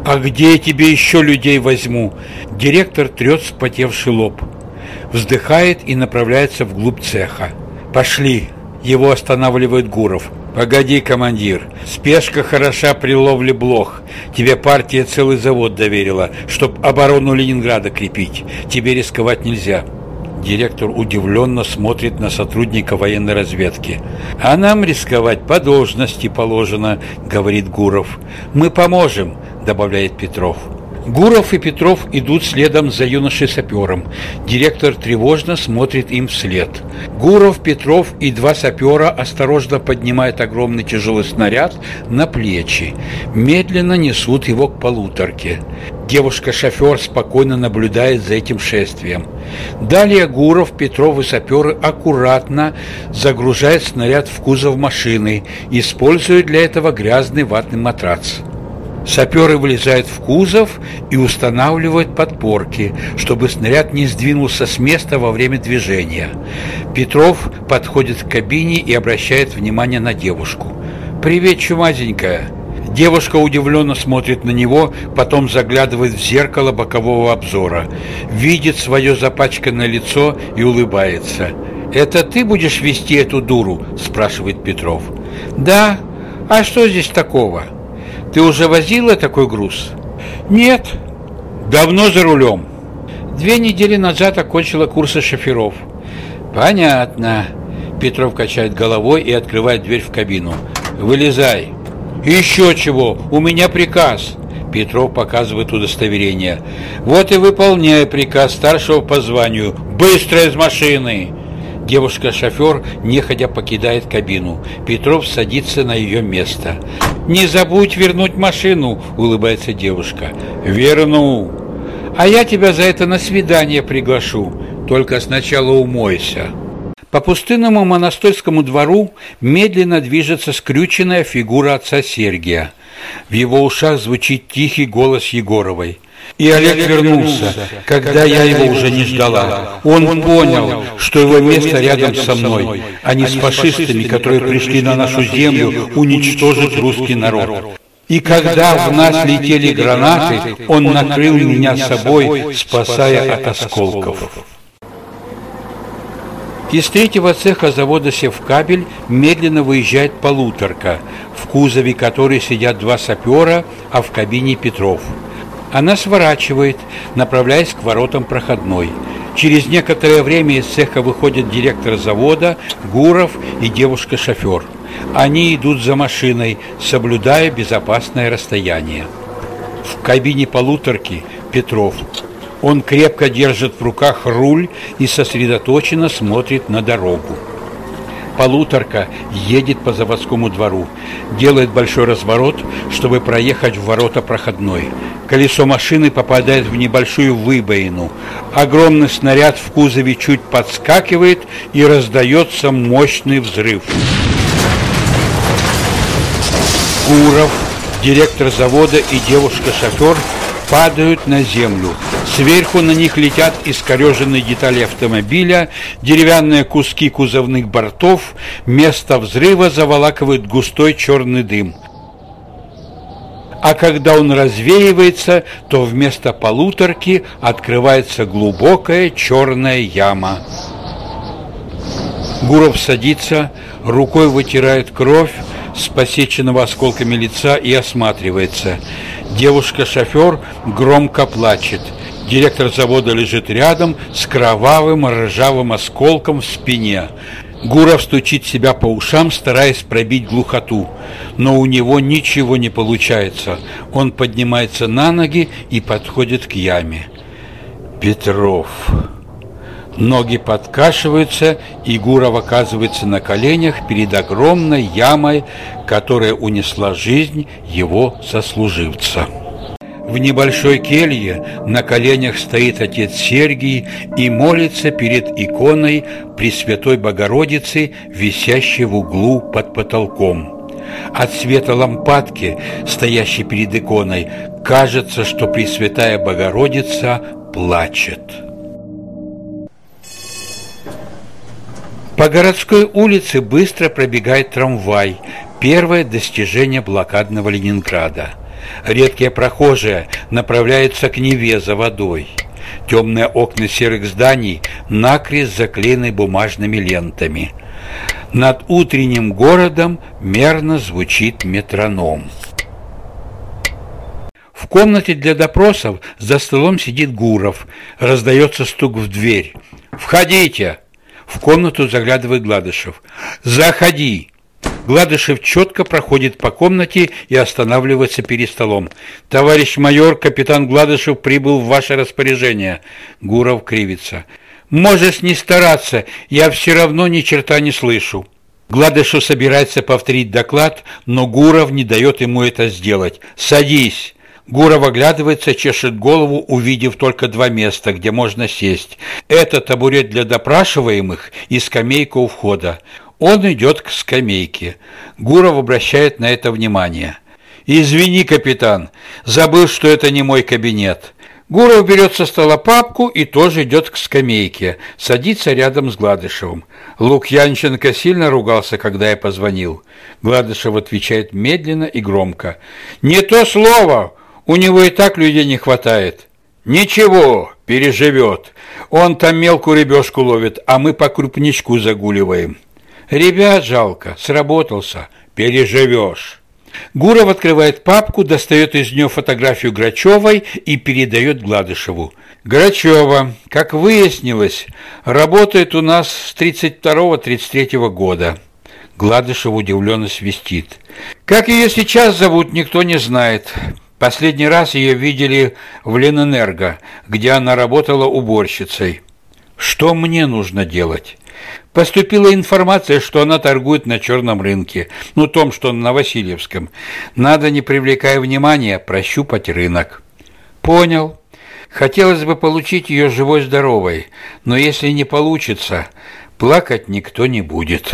А где я тебе еще людей возьму? Директор трет спотевший лоб. Вздыхает и направляется вглубь цеха. Пошли. Его останавливает Гуров. «Погоди, командир, спешка хороша при ловле блох. Тебе партия целый завод доверила, чтоб оборону Ленинграда крепить. Тебе рисковать нельзя». Директор удивленно смотрит на сотрудника военной разведки. «А нам рисковать по должности положено», — говорит Гуров. «Мы поможем», — добавляет Петров. Гуров и Петров идут следом за юношей-сапером. Директор тревожно смотрит им вслед. Гуров, Петров и два сапера осторожно поднимают огромный тяжелый снаряд на плечи. Медленно несут его к полуторке. Девушка-шофер спокойно наблюдает за этим шествием. Далее Гуров, Петров и саперы аккуратно загружают снаряд в кузов машины, используя для этого грязный ватный матрац. Саперы влезают в кузов и устанавливают подпорки, чтобы снаряд не сдвинулся с места во время движения. Петров подходит к кабине и обращает внимание на девушку. «Привет, чумазенькая!» Девушка удивленно смотрит на него, потом заглядывает в зеркало бокового обзора, видит свое запачканное лицо и улыбается. «Это ты будешь вести эту дуру?» – спрашивает Петров. «Да. А что здесь такого?» Ты уже возила такой груз? Нет. Давно за рулем? Две недели назад окончила курсы шоферов. Понятно. Петров качает головой и открывает дверь в кабину. Вылезай. Еще чего? У меня приказ. Петров показывает удостоверение. Вот и выполняй приказ старшего по званию. Быстро из машины. Девушка-шофер неходя покидает кабину. Петров садится на ее место. «Не забудь вернуть машину!» – улыбается девушка. «Верну!» «А я тебя за это на свидание приглашу. Только сначала умойся!» По пустынному монастырскому двору медленно движется скрюченная фигура отца Сергия. В его ушах звучит тихий голос Егоровой – и Олег вернулся, когда я его уже не ждала. Он понял, что его место рядом со мной, а не с фашистами, которые пришли на нашу землю уничтожить русский народ. И когда в нас летели гранаты, он накрыл меня собой, спасая от осколков. Из третьего цеха завода «Севкабель» медленно выезжает полуторка, в кузове которой сидят два сапера, а в кабине Петров – она сворачивает, направляясь к воротам проходной. Через некоторое время из цеха выходит директор завода, Гуров и девушка-шофер. Они идут за машиной, соблюдая безопасное расстояние. В кабине полуторки Петров. Он крепко держит в руках руль и сосредоточенно смотрит на дорогу. Полуторка едет по заводскому двору, делает большой разворот, чтобы проехать в ворота проходной. Колесо машины попадает в небольшую выбоину. Огромный снаряд в кузове чуть подскакивает и раздается мощный взрыв. Гуров, директор завода и девушка-шофер падают на землю. Сверху на них летят искореженные детали автомобиля, деревянные куски кузовных бортов. Место взрыва заволакивает густой черный дым. А когда он развеивается, то вместо полуторки открывается глубокая черная яма. Гуров садится, рукой вытирает кровь с посеченного осколками лица и осматривается. Девушка-шофер громко плачет. Директор завода лежит рядом с кровавым ржавым осколком в спине. Гуров стучит себя по ушам, стараясь пробить глухоту, но у него ничего не получается. Он поднимается на ноги и подходит к яме. Петров. Ноги подкашиваются, и Гуров оказывается на коленях перед огромной ямой, которая унесла жизнь его сослуживца. В небольшой келье на коленях стоит отец Сергий и молится перед иконой Пресвятой Богородицы, висящей в углу под потолком. От света лампадки, стоящей перед иконой, кажется, что Пресвятая Богородица плачет. По городской улице быстро пробегает трамвай, первое достижение блокадного Ленинграда. Редкие прохожие направляются к Неве за водой. Темные окна серых зданий накрест заклеены бумажными лентами. Над утренним городом мерно звучит метроном. В комнате для допросов за столом сидит Гуров. Раздается стук в дверь. «Входите!» В комнату заглядывает Гладышев. «Заходи!» Гладышев четко проходит по комнате и останавливается перед столом. «Товарищ майор, капитан Гладышев прибыл в ваше распоряжение». Гуров кривится. «Можешь не стараться, я все равно ни черта не слышу». Гладышев собирается повторить доклад, но Гуров не дает ему это сделать. «Садись!» Гуров оглядывается, чешет голову, увидев только два места, где можно сесть. Это табурет для допрашиваемых и скамейка у входа. Он идет к скамейке. Гуров обращает на это внимание. «Извини, капитан, забыл, что это не мой кабинет». Гуров берет со стола папку и тоже идет к скамейке, садится рядом с Гладышевым. Лукьянченко сильно ругался, когда я позвонил. Гладышев отвечает медленно и громко. «Не то слово! У него и так людей не хватает. Ничего, переживет. Он там мелкую рыбешку ловит, а мы по крупничку загуливаем. Ребят жалко, сработался. Переживешь. Гуров открывает папку, достает из нее фотографию Грачевой и передает Гладышеву. Грачева, как выяснилось, работает у нас с 32-33 года. Гладышев удивленно свистит. Как ее сейчас зовут, никто не знает. Последний раз ее видели в Ленэнерго, где она работала уборщицей. Что мне нужно делать? Поступила информация, что она торгует на черном рынке, ну том, что на Васильевском. Надо, не привлекая внимания, прощупать рынок. Понял. Хотелось бы получить ее живой-здоровой, но если не получится, плакать никто не будет.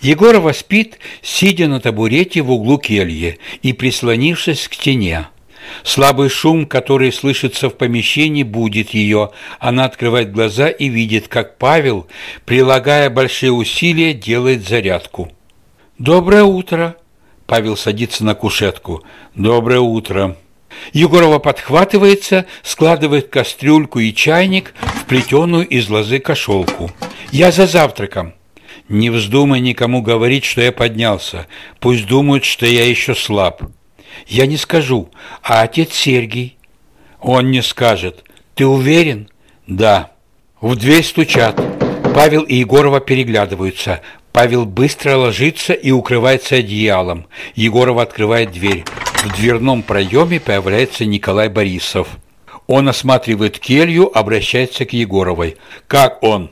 Егорова спит, сидя на табурете в углу кельи и прислонившись к стене. Слабый шум, который слышится в помещении, будет ее. Она открывает глаза и видит, как Павел, прилагая большие усилия, делает зарядку. «Доброе утро!» Павел садится на кушетку. «Доброе утро!» Егорова подхватывается, складывает кастрюльку и чайник в плетеную из лозы кошелку. «Я за завтраком!» «Не вздумай никому говорить, что я поднялся. Пусть думают, что я еще слаб». Я не скажу. А отец Сергий? Он не скажет. Ты уверен? Да. В дверь стучат. Павел и Егорова переглядываются. Павел быстро ложится и укрывается одеялом. Егорова открывает дверь. В дверном проеме появляется Николай Борисов. Он осматривает келью, обращается к Егоровой. «Как он?»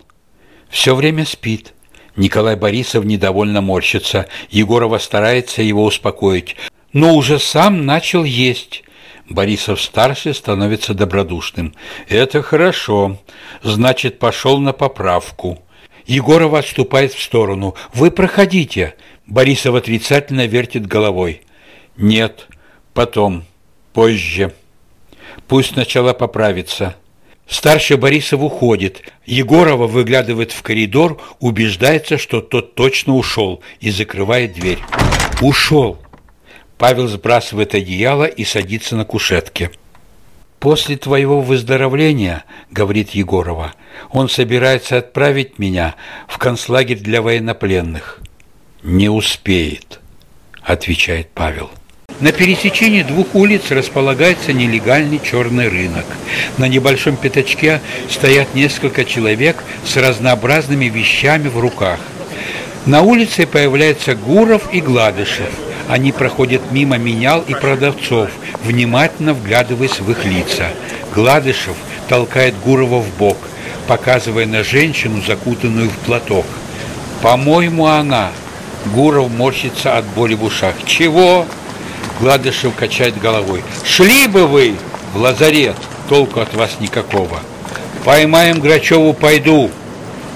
«Все время спит. Николай Борисов недовольно морщится. Егорова старается его успокоить, но уже сам начал есть. Борисов-старший становится добродушным. «Это хорошо. Значит, пошел на поправку». Егорова отступает в сторону. «Вы проходите». Борисов отрицательно вертит головой. «Нет, потом, позже. Пусть сначала поправится». Старший Борисов уходит. Егорова выглядывает в коридор, убеждается, что тот точно ушел, и закрывает дверь. «Ушел!» Павел сбрасывает одеяло и садится на кушетке. «После твоего выздоровления, — говорит Егорова, — он собирается отправить меня в концлагерь для военнопленных». «Не успеет», — отвечает Павел. На пересечении двух улиц располагается нелегальный черный рынок. На небольшом пятачке стоят несколько человек с разнообразными вещами в руках. На улице появляются Гуров и Гладышев. Они проходят мимо менял и продавцов, внимательно вглядываясь в их лица. Гладышев толкает Гурова в бок, показывая на женщину, закутанную в платок. «По-моему, она...» Гуров морщится от боли в ушах. «Чего?» Гладышев качает головой. «Шли бы вы в лазарет! Толку от вас никакого!» «Поймаем Грачеву, пойду!»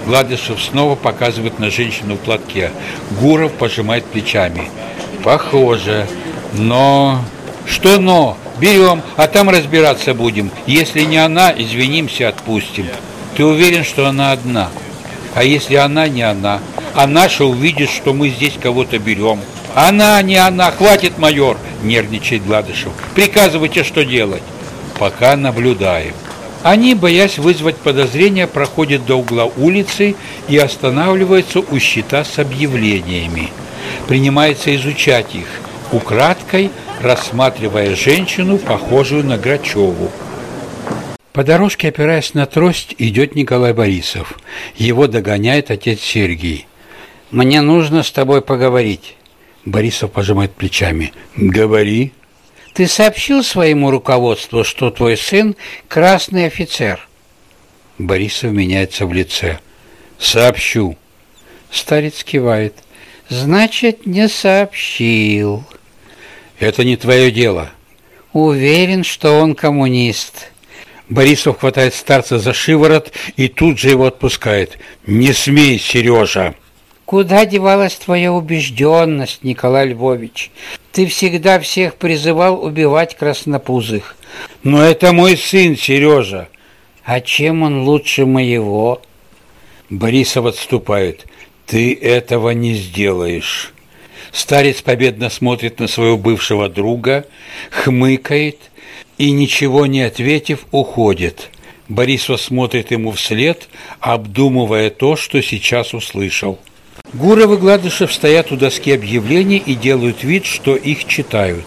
Гладышев снова показывает на женщину в платке. Гуров пожимает плечами. «Похоже. Но...» «Что но? Берем, а там разбираться будем. Если не она, извинимся, отпустим. Ты уверен, что она одна? А если она не она? А наша увидит, что мы здесь кого-то берем. Она, не она, хватит, майор, нервничает Гладышев. Приказывайте, что делать. Пока наблюдаем. Они, боясь вызвать подозрения, проходят до угла улицы и останавливаются у щита с объявлениями. Принимается изучать их, украдкой рассматривая женщину, похожую на Грачеву. По дорожке, опираясь на трость, идет Николай Борисов. Его догоняет отец Сергий. «Мне нужно с тобой поговорить». Борисов пожимает плечами. «Говори». «Ты сообщил своему руководству, что твой сын – красный офицер?» Борисов меняется в лице. «Сообщу». Старец кивает. «Значит, не сообщил». «Это не твое дело». «Уверен, что он коммунист». Борисов хватает старца за шиворот и тут же его отпускает. «Не смей, Сережа!» Куда девалась твоя убежденность, Николай Львович? Ты всегда всех призывал убивать краснопузых. Но это мой сын, Сережа. А чем он лучше моего? Борисов отступает. Ты этого не сделаешь. Старец победно смотрит на своего бывшего друга, хмыкает и, ничего не ответив, уходит. Борисов смотрит ему вслед, обдумывая то, что сейчас услышал. Гуров и Гладышев стоят у доски объявлений и делают вид, что их читают.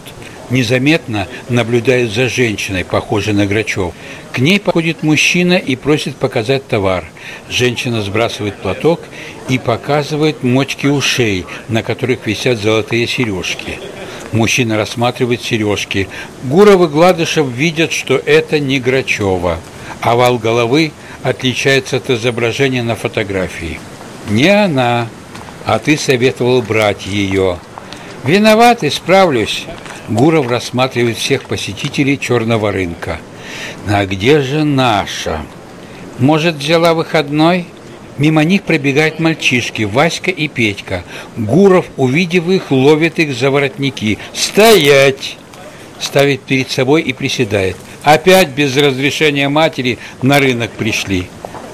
Незаметно наблюдают за женщиной, похожей на Грачев. К ней подходит мужчина и просит показать товар. Женщина сбрасывает платок и показывает мочки ушей, на которых висят золотые сережки. Мужчина рассматривает сережки. Гуров и Гладышев видят, что это не Грачева. Овал головы отличается от изображения на фотографии. Не она а ты советовал брать ее. Виноват, исправлюсь. Гуров рассматривает всех посетителей черного рынка. А где же наша? Может, взяла выходной? Мимо них пробегают мальчишки, Васька и Петька. Гуров, увидев их, ловит их за воротники. «Стоять!» Ставит перед собой и приседает. Опять без разрешения матери на рынок пришли.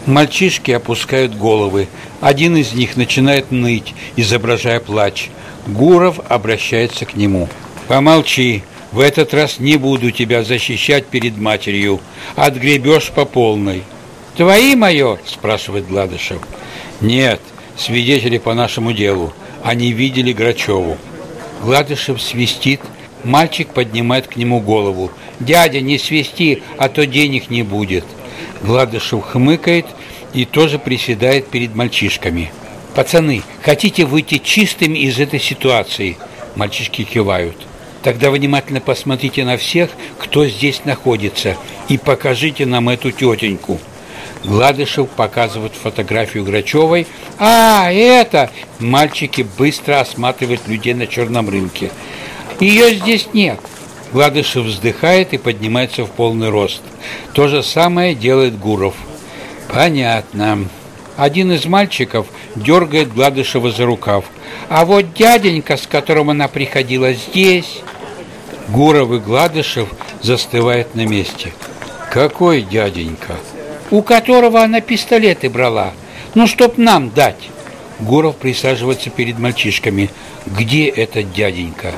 Мальчишки опускают головы. Один из них начинает ныть, изображая плач. Гуров обращается к нему. «Помолчи, в этот раз не буду тебя защищать перед матерью. Отгребешь по полной». «Твои, майор?» – спрашивает Гладышев. «Нет, свидетели по нашему делу. Они видели Грачеву». Гладышев свистит, мальчик поднимает к нему голову. «Дядя, не свисти, а то денег не будет». Гладышев хмыкает и тоже приседает перед мальчишками. «Пацаны, хотите выйти чистыми из этой ситуации?» Мальчишки кивают. «Тогда внимательно посмотрите на всех, кто здесь находится, и покажите нам эту тетеньку». Гладышев показывает фотографию Грачевой. А, это! Мальчики быстро осматривают людей на черном рынке. Ее здесь нет. Гладышев вздыхает и поднимается в полный рост. То же самое делает Гуров. Понятно. Один из мальчиков дергает Гладышева за рукав. А вот дяденька, с которым она приходила здесь... Гуров и Гладышев застывает на месте. Какой дяденька? У которого она пистолеты брала. Ну, чтоб нам дать. Гуров присаживается перед мальчишками. Где этот дяденька?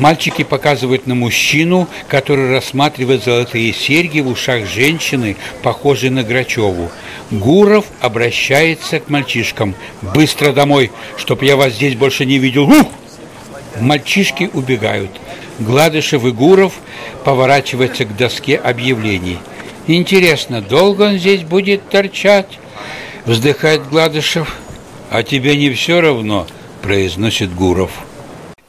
Мальчики показывают на мужчину, который рассматривает золотые серьги в ушах женщины, похожей на Грачеву. Гуров обращается к мальчишкам. «Быстро домой, чтоб я вас здесь больше не видел!» Ух! Мальчишки убегают. Гладышев и Гуров поворачиваются к доске объявлений. «Интересно, долго он здесь будет торчать?» Вздыхает Гладышев. «А тебе не все равно?» произносит Гуров.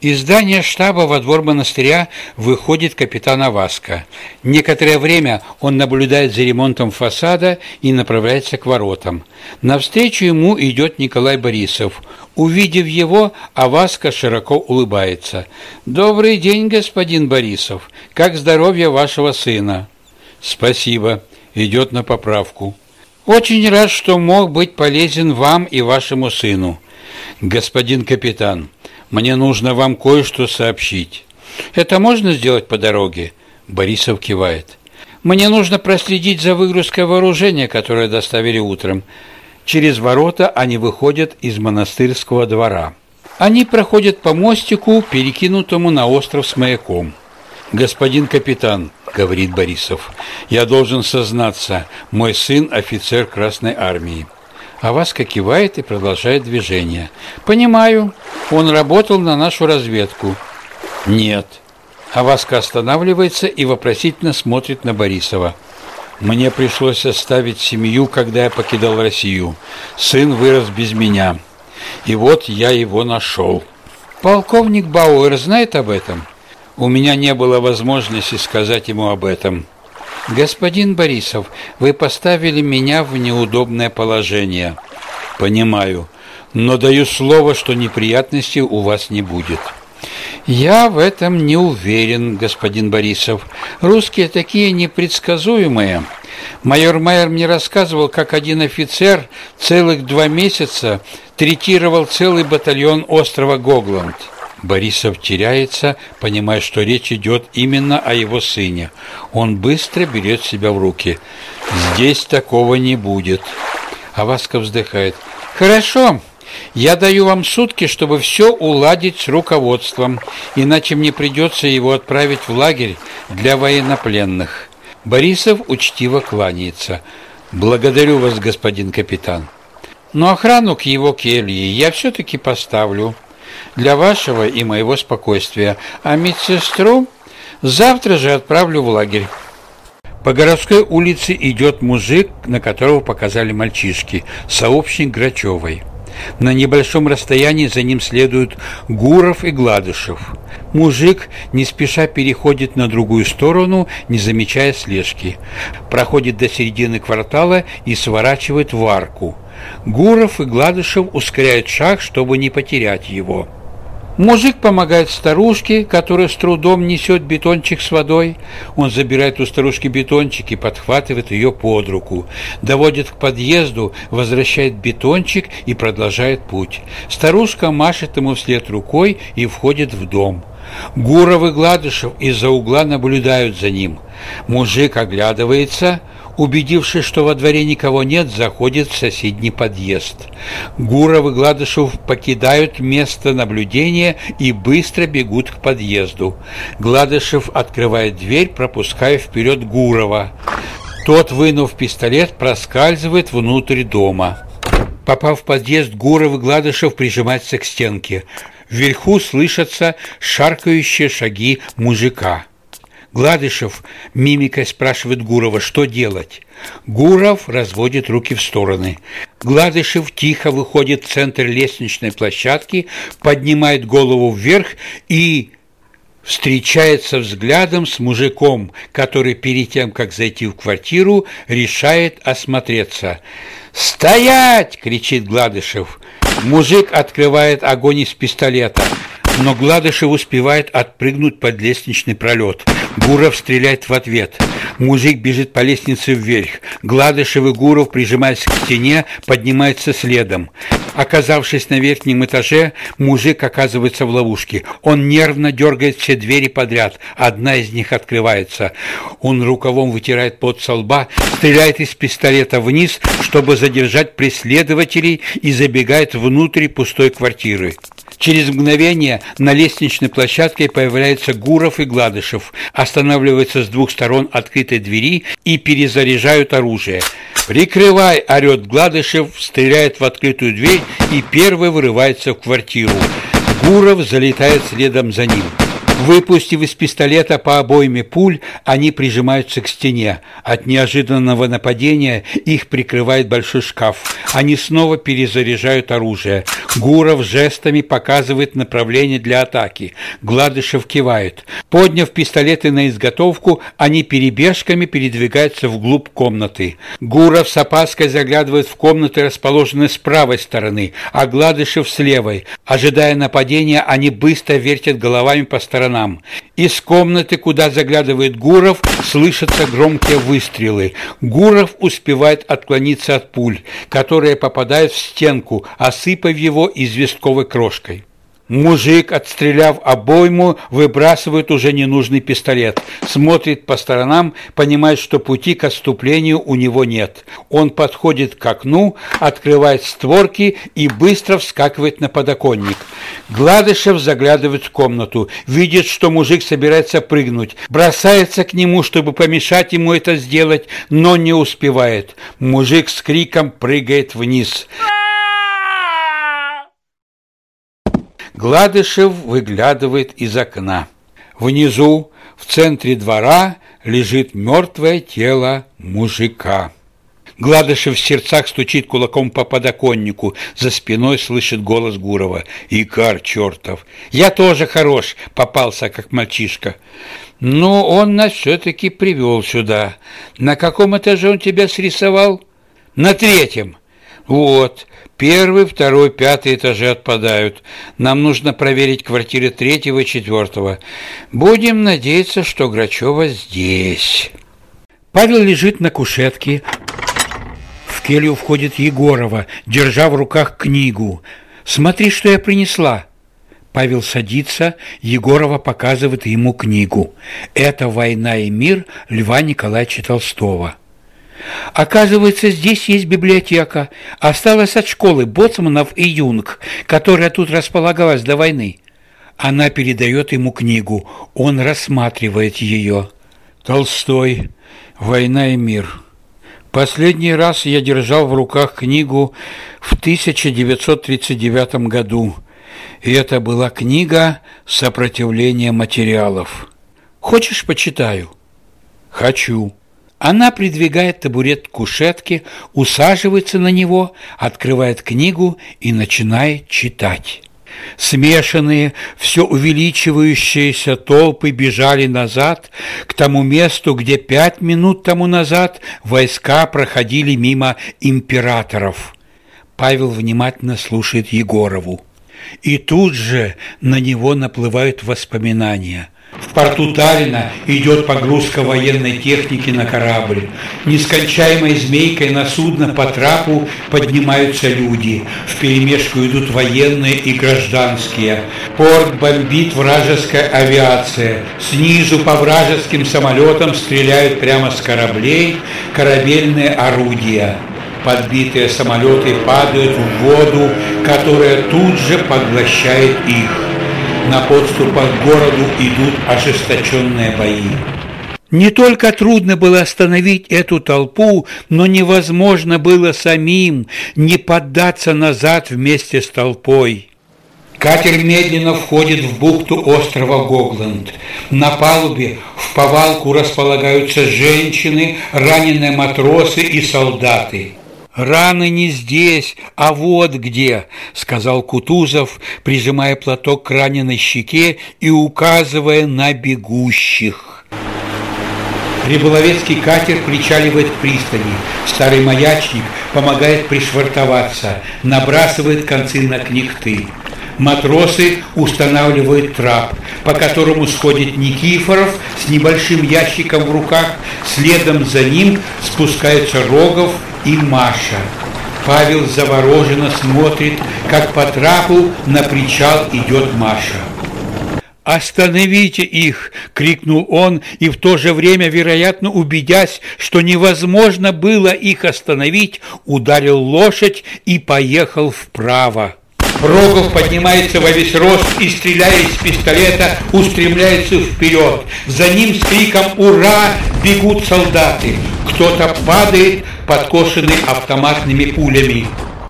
Из здания штаба во двор монастыря выходит капитан Аваска. Некоторое время он наблюдает за ремонтом фасада и направляется к воротам. Навстречу ему идет Николай Борисов. Увидев его, Аваска широко улыбается. «Добрый день, господин Борисов. Как здоровье вашего сына?» «Спасибо. Идет на поправку». «Очень рад, что мог быть полезен вам и вашему сыну». «Господин капитан». Мне нужно вам кое-что сообщить. Это можно сделать по дороге? Борисов кивает. Мне нужно проследить за выгрузкой вооружения, которое доставили утром. Через ворота они выходят из монастырского двора. Они проходят по мостику, перекинутому на остров с маяком. «Господин капитан», — говорит Борисов, — «я должен сознаться, мой сын офицер Красной Армии». Аваска кивает и продолжает движение. «Понимаю. Он работал на нашу разведку». «Нет». Аваска останавливается и вопросительно смотрит на Борисова. «Мне пришлось оставить семью, когда я покидал Россию. Сын вырос без меня. И вот я его нашел». «Полковник Бауэр знает об этом?» «У меня не было возможности сказать ему об этом». «Господин Борисов, вы поставили меня в неудобное положение». «Понимаю, но даю слово, что неприятностей у вас не будет». «Я в этом не уверен, господин Борисов. Русские такие непредсказуемые. Майор Майер мне рассказывал, как один офицер целых два месяца третировал целый батальон острова Гогланд». Борисов теряется, понимая, что речь идет именно о его сыне. Он быстро берет себя в руки. «Здесь такого не будет». Аваска вздыхает. «Хорошо, я даю вам сутки, чтобы все уладить с руководством, иначе мне придется его отправить в лагерь для военнопленных». Борисов учтиво кланяется. «Благодарю вас, господин капитан». Но охрану к его келье я все-таки поставлю для вашего и моего спокойствия, а медсестру завтра же отправлю в лагерь. По городской улице идет мужик, на которого показали мальчишки, сообщник Грачевой. На небольшом расстоянии за ним следуют Гуров и Гладышев. Мужик не спеша переходит на другую сторону, не замечая слежки. Проходит до середины квартала и сворачивает в арку. Гуров и Гладышев ускоряют шаг, чтобы не потерять его. Мужик помогает старушке, которая с трудом несет бетончик с водой. Он забирает у старушки бетончик и подхватывает ее под руку. Доводит к подъезду, возвращает бетончик и продолжает путь. Старушка машет ему вслед рукой и входит в дом. Гуров и Гладышев из-за угла наблюдают за ним. Мужик оглядывается, Убедившись, что во дворе никого нет, заходит в соседний подъезд. Гуров и Гладышев покидают место наблюдения и быстро бегут к подъезду. Гладышев открывает дверь, пропуская вперед Гурова. Тот, вынув пистолет, проскальзывает внутрь дома. Попав в подъезд, Гуров и Гладышев прижимаются к стенке. Вверху слышатся шаркающие шаги мужика. Гладышев мимикой спрашивает Гурова, что делать. Гуров разводит руки в стороны. Гладышев тихо выходит в центр лестничной площадки, поднимает голову вверх и встречается взглядом с мужиком, который перед тем, как зайти в квартиру, решает осмотреться. «Стоять!» – кричит Гладышев. Мужик открывает огонь из пистолета но Гладышев успевает отпрыгнуть под лестничный пролет. Гуров стреляет в ответ. Мужик бежит по лестнице вверх. Гладышев и Гуров, прижимаясь к стене, поднимаются следом. Оказавшись на верхнем этаже, мужик оказывается в ловушке. Он нервно дергает все двери подряд. Одна из них открывается. Он рукавом вытирает пот со лба, стреляет из пистолета вниз, чтобы задержать преследователей и забегает внутрь пустой квартиры. Через мгновение на лестничной площадке появляются Гуров и Гладышев, останавливаются с двух сторон открытой двери и перезаряжают оружие. «Прикрывай!» – орет Гладышев, стреляет в открытую дверь и первый вырывается в квартиру. Гуров залетает следом за ним. Выпустив из пистолета по обойме пуль, они прижимаются к стене. От неожиданного нападения их прикрывает большой шкаф. Они снова перезаряжают оружие. Гуров жестами показывает направление для атаки. Гладышев кивает. Подняв пистолеты на изготовку, они перебежками передвигаются вглубь комнаты. Гуров с опаской заглядывает в комнаты, расположенные с правой стороны, а Гладышев с левой. Ожидая нападения, они быстро вертят головами по сторонам сторонам. Из комнаты, куда заглядывает Гуров, слышатся громкие выстрелы. Гуров успевает отклониться от пуль, которые попадают в стенку, осыпав его известковой крошкой. Мужик, отстреляв обойму, выбрасывает уже ненужный пистолет. Смотрит по сторонам, понимает, что пути к отступлению у него нет. Он подходит к окну, открывает створки и быстро вскакивает на подоконник. Гладышев заглядывает в комнату, видит, что мужик собирается прыгнуть, бросается к нему, чтобы помешать ему это сделать, но не успевает. Мужик с криком прыгает вниз. Гладышев выглядывает из окна. Внизу, в центре двора, лежит мертвое тело мужика. Гладышев в сердцах стучит кулаком по подоконнику. За спиной слышит голос Гурова. «Икар чертов! Я тоже хорош!» — попался, как мальчишка. «Но он нас все-таки привел сюда. На каком этаже он тебя срисовал?» «На третьем!» «Вот, Первый, второй, пятый этажи отпадают. Нам нужно проверить квартиры третьего и четвертого. Будем надеяться, что Грачева здесь. Павел лежит на кушетке. В келью входит Егорова, держа в руках книгу. «Смотри, что я принесла!» Павел садится, Егорова показывает ему книгу. «Это «Война и мир» Льва Николаевича Толстого. Оказывается, здесь есть библиотека. Осталась от школы Боцманов и Юнг, которая тут располагалась до войны. Она передает ему книгу. Он рассматривает ее. Толстой. «Война и мир». Последний раз я держал в руках книгу в 1939 году. И это была книга «Сопротивление материалов». Хочешь, почитаю? Хочу. Она придвигает табурет к кушетке, усаживается на него, открывает книгу и начинает читать. Смешанные, все увеличивающиеся толпы бежали назад, к тому месту, где пять минут тому назад войска проходили мимо императоров. Павел внимательно слушает Егорову. И тут же на него наплывают воспоминания. В порту Таллина идет погрузка военной техники на корабль. Нескончаемой змейкой на судно по трапу поднимаются люди. В перемешку идут военные и гражданские. Порт бомбит вражеская авиация. Снизу по вражеским самолетам стреляют прямо с кораблей корабельные орудия. Подбитые самолеты падают в воду, которая тут же поглощает их. На подступах к городу идут ожесточенные бои. Не только трудно было остановить эту толпу, но невозможно было самим не поддаться назад вместе с толпой. Катер медленно входит в бухту острова Гогланд. На палубе в повалку располагаются женщины, раненые матросы и солдаты. «Раны не здесь, а вот где», — сказал Кутузов, прижимая платок к раненой щеке и указывая на бегущих. Рыболовецкий катер причаливает к пристани. Старый маячник помогает пришвартоваться, набрасывает концы на книхты. Матросы устанавливают трап, по которому сходит Никифоров с небольшим ящиком в руках, следом за ним спускаются Рогов и Маша. Павел завороженно смотрит, как по трапу на причал идет Маша. «Остановите их!» – крикнул он, и в то же время, вероятно, убедясь, что невозможно было их остановить, ударил лошадь и поехал вправо. Рогов поднимается во весь рост и, стреляя из пистолета, устремляется вперед. За ним с криком «Ура!» бегут солдаты. Кто-то падает, подкошенный автоматными пулями.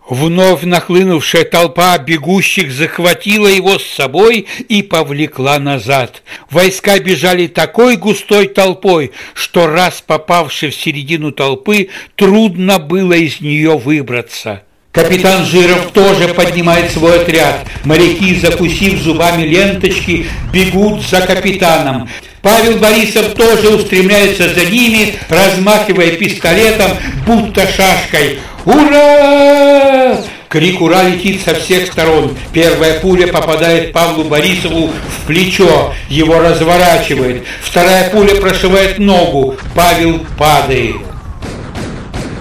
Вновь нахлынувшая толпа бегущих захватила его с собой и повлекла назад. Войска бежали такой густой толпой, что раз попавший в середину толпы, трудно было из нее выбраться. Капитан Жиров тоже поднимает свой отряд. Моряки, закусив зубами ленточки, бегут за капитаном. Павел Борисов тоже устремляется за ними, размахивая пистолетом, будто шашкой. «Ура!» Крик «Ура!» летит со всех сторон. Первая пуля попадает Павлу Борисову в плечо, его разворачивает. Вторая пуля прошивает ногу, Павел падает.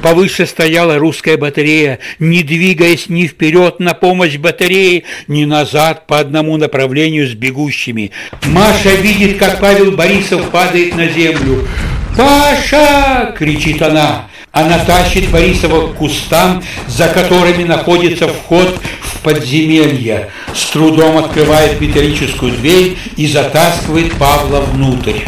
Повыше стояла русская батарея, не двигаясь ни вперед на помощь батарее, ни назад по одному направлению с бегущими. Маша видит, как Павел Борисов падает на землю. «Паша!» – кричит она. Она тащит Борисова к кустам, за которыми находится вход в подземелье. С трудом открывает металлическую дверь и затаскивает Павла внутрь.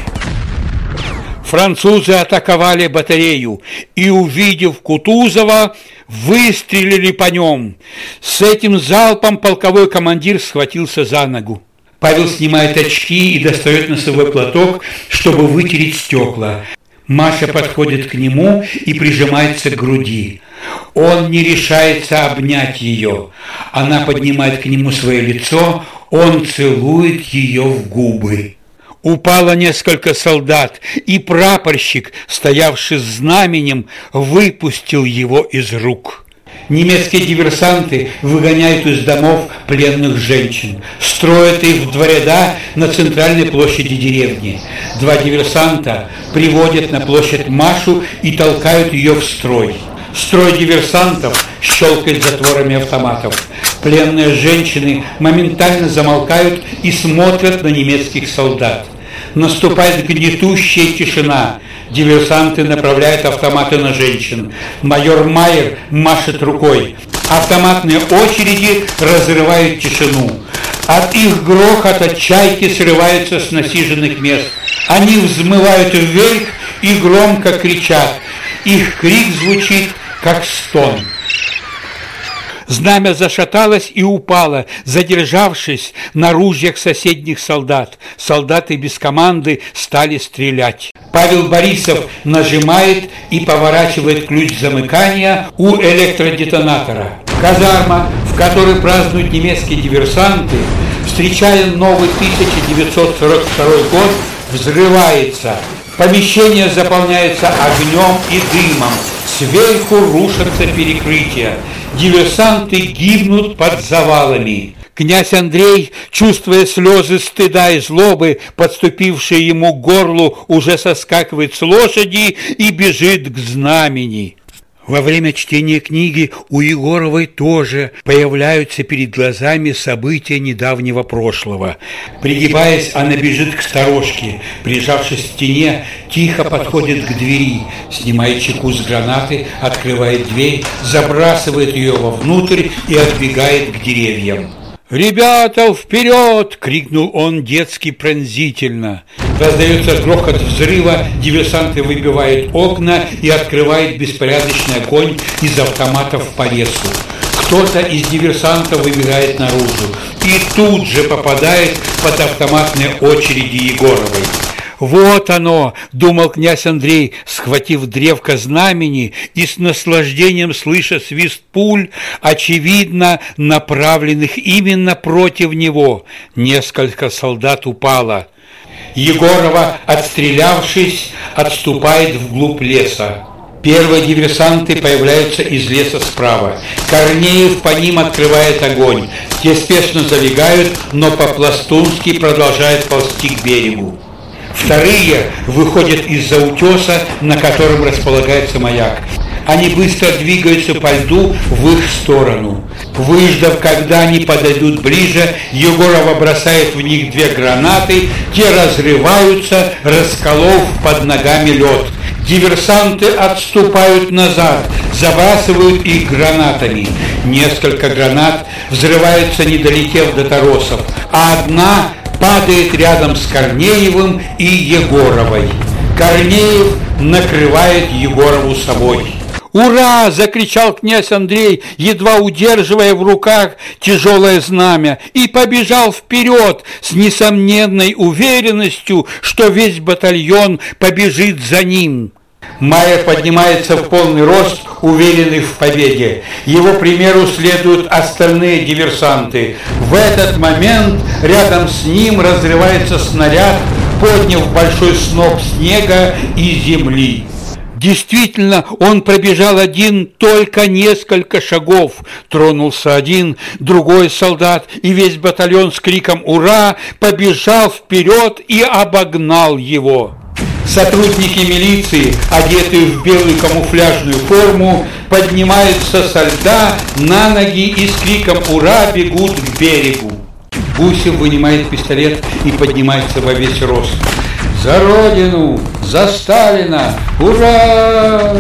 Французы атаковали батарею и, увидев Кутузова, выстрелили по нем. С этим залпом полковой командир схватился за ногу. Павел снимает очки и достает носовой платок, чтобы вытереть стекла. Маша подходит к нему и прижимается к груди. Он не решается обнять ее. Она поднимает к нему свое лицо, он целует ее в губы. Упало несколько солдат, и прапорщик, стоявший с знаменем, выпустил его из рук. Немецкие диверсанты выгоняют из домов пленных женщин, строят их в два ряда на центральной площади деревни. Два диверсанта приводят на площадь Машу и толкают ее в строй. Строй диверсантов щелкает затворами автоматов. Пленные женщины моментально замолкают и смотрят на немецких солдат. Наступает гнетущая тишина. Диверсанты направляют автоматы на женщин. Майор Майер машет рукой. Автоматные очереди разрывают тишину. От их грохота чайки срываются с насиженных мест. Они взмывают вверх и громко кричат. Их крик звучит, как стон. Знамя зашаталось и упало, задержавшись на ружьях соседних солдат. Солдаты без команды стали стрелять. Павел Борисов нажимает и поворачивает ключ замыкания у электродетонатора. Казарма, в которой празднуют немецкие диверсанты, встречая новый 1942 год, взрывается. Помещение заполняется огнем и дымом. Сверху рушатся перекрытия. Диверсанты гибнут под завалами. Князь Андрей, чувствуя слезы стыда и злобы, подступившие ему к горлу, уже соскакивает с лошади и бежит к знамени. Во время чтения книги у Егоровой тоже появляются перед глазами события недавнего прошлого. Пригибаясь, она бежит к сторожке, прижавшись к стене, тихо подходит к двери, снимает чеку с гранаты, открывает дверь, забрасывает ее вовнутрь и отбегает к деревьям. «Ребята, вперед!» – крикнул он детски пронзительно. Раздается грохот взрыва, диверсанты выбивают окна и открывают беспорядочный огонь из автоматов по лесу. Кто-то из диверсантов выбегает наружу и тут же попадает под автоматные очереди Егоровой. «Вот оно!» – думал князь Андрей, схватив древко знамени и с наслаждением слыша свист пуль, очевидно направленных именно против него. Несколько солдат упало. Егорова, отстрелявшись, отступает вглубь леса. Первые диверсанты появляются из леса справа. Корнеев по ним открывает огонь. Те спешно забегают, но по-пластунски продолжают ползти к берегу. Вторые выходят из-за утеса, на котором располагается маяк. Они быстро двигаются по льду в их сторону. Выждав, когда они подойдут ближе, Егорова бросает в них две гранаты, те разрываются, расколов под ногами лед. Диверсанты отступают назад, забрасывают их гранатами. Несколько гранат взрываются, не долетев до торосов, а одна падает рядом с Корнеевым и Егоровой. Корнеев накрывает Егорову собой. «Ура!» – закричал князь Андрей, едва удерживая в руках тяжелое знамя, и побежал вперед с несомненной уверенностью, что весь батальон побежит за ним. Майер поднимается в полный рост, уверенный в победе. Его примеру следуют остальные диверсанты. В этот момент рядом с ним разрывается снаряд, подняв большой сноп снега и земли. Действительно, он пробежал один только несколько шагов. Тронулся один, другой солдат, и весь батальон с криком «Ура!» побежал вперед и обогнал его. Сотрудники милиции, одетые в белую камуфляжную форму, поднимаются со льда на ноги и с криком «Ура!» бегут к берегу. Гусев вынимает пистолет и поднимается во весь рост. «За Родину! За Сталина! Ура!»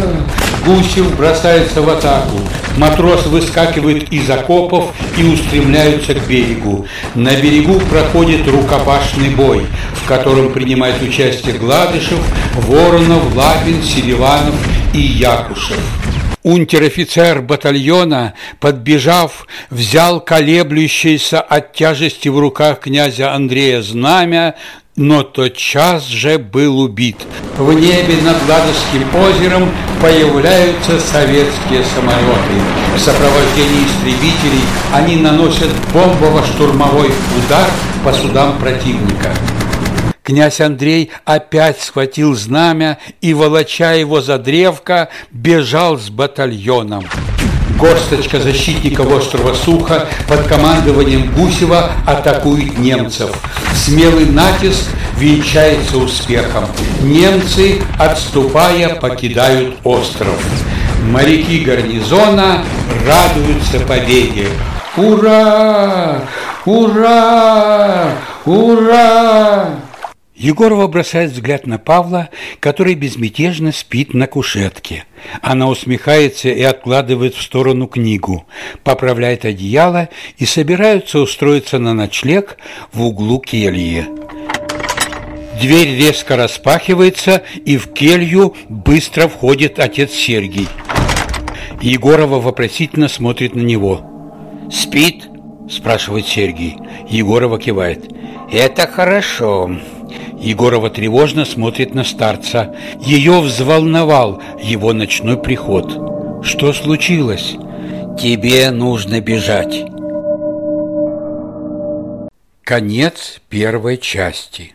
Гусев бросается в атаку. Матрос выскакивает из окопов и устремляются к берегу. На берегу проходит рукопашный бой, в котором принимают участие Гладышев, Воронов, Лапин, Селиванов и Якушев. Унтер-офицер батальона, подбежав, взял колеблющееся от тяжести в руках князя Андрея знамя, но тотчас же был убит. В небе над Ладожским озером появляются советские самолеты. В сопровождении истребителей они наносят бомбово-штурмовой удар по судам противника. Князь Андрей опять схватил знамя и, волоча его за древко, бежал с батальоном. Горсточка защитников острова Суха под командованием Гусева атакует немцев. Смелый натиск венчается успехом. Немцы, отступая, покидают остров. Моряки гарнизона радуются победе. Ура! Ура! Ура! Егорова бросает взгляд на Павла, который безмятежно спит на кушетке. Она усмехается и откладывает в сторону книгу, поправляет одеяло и собираются устроиться на ночлег в углу кельи. Дверь резко распахивается, и в келью быстро входит отец Сергий. Егорова вопросительно смотрит на него. «Спит?» – спрашивает Сергий. Егорова кивает. «Это хорошо. Егорова тревожно смотрит на старца. Ее взволновал его ночной приход. Что случилось? Тебе нужно бежать. Конец первой части.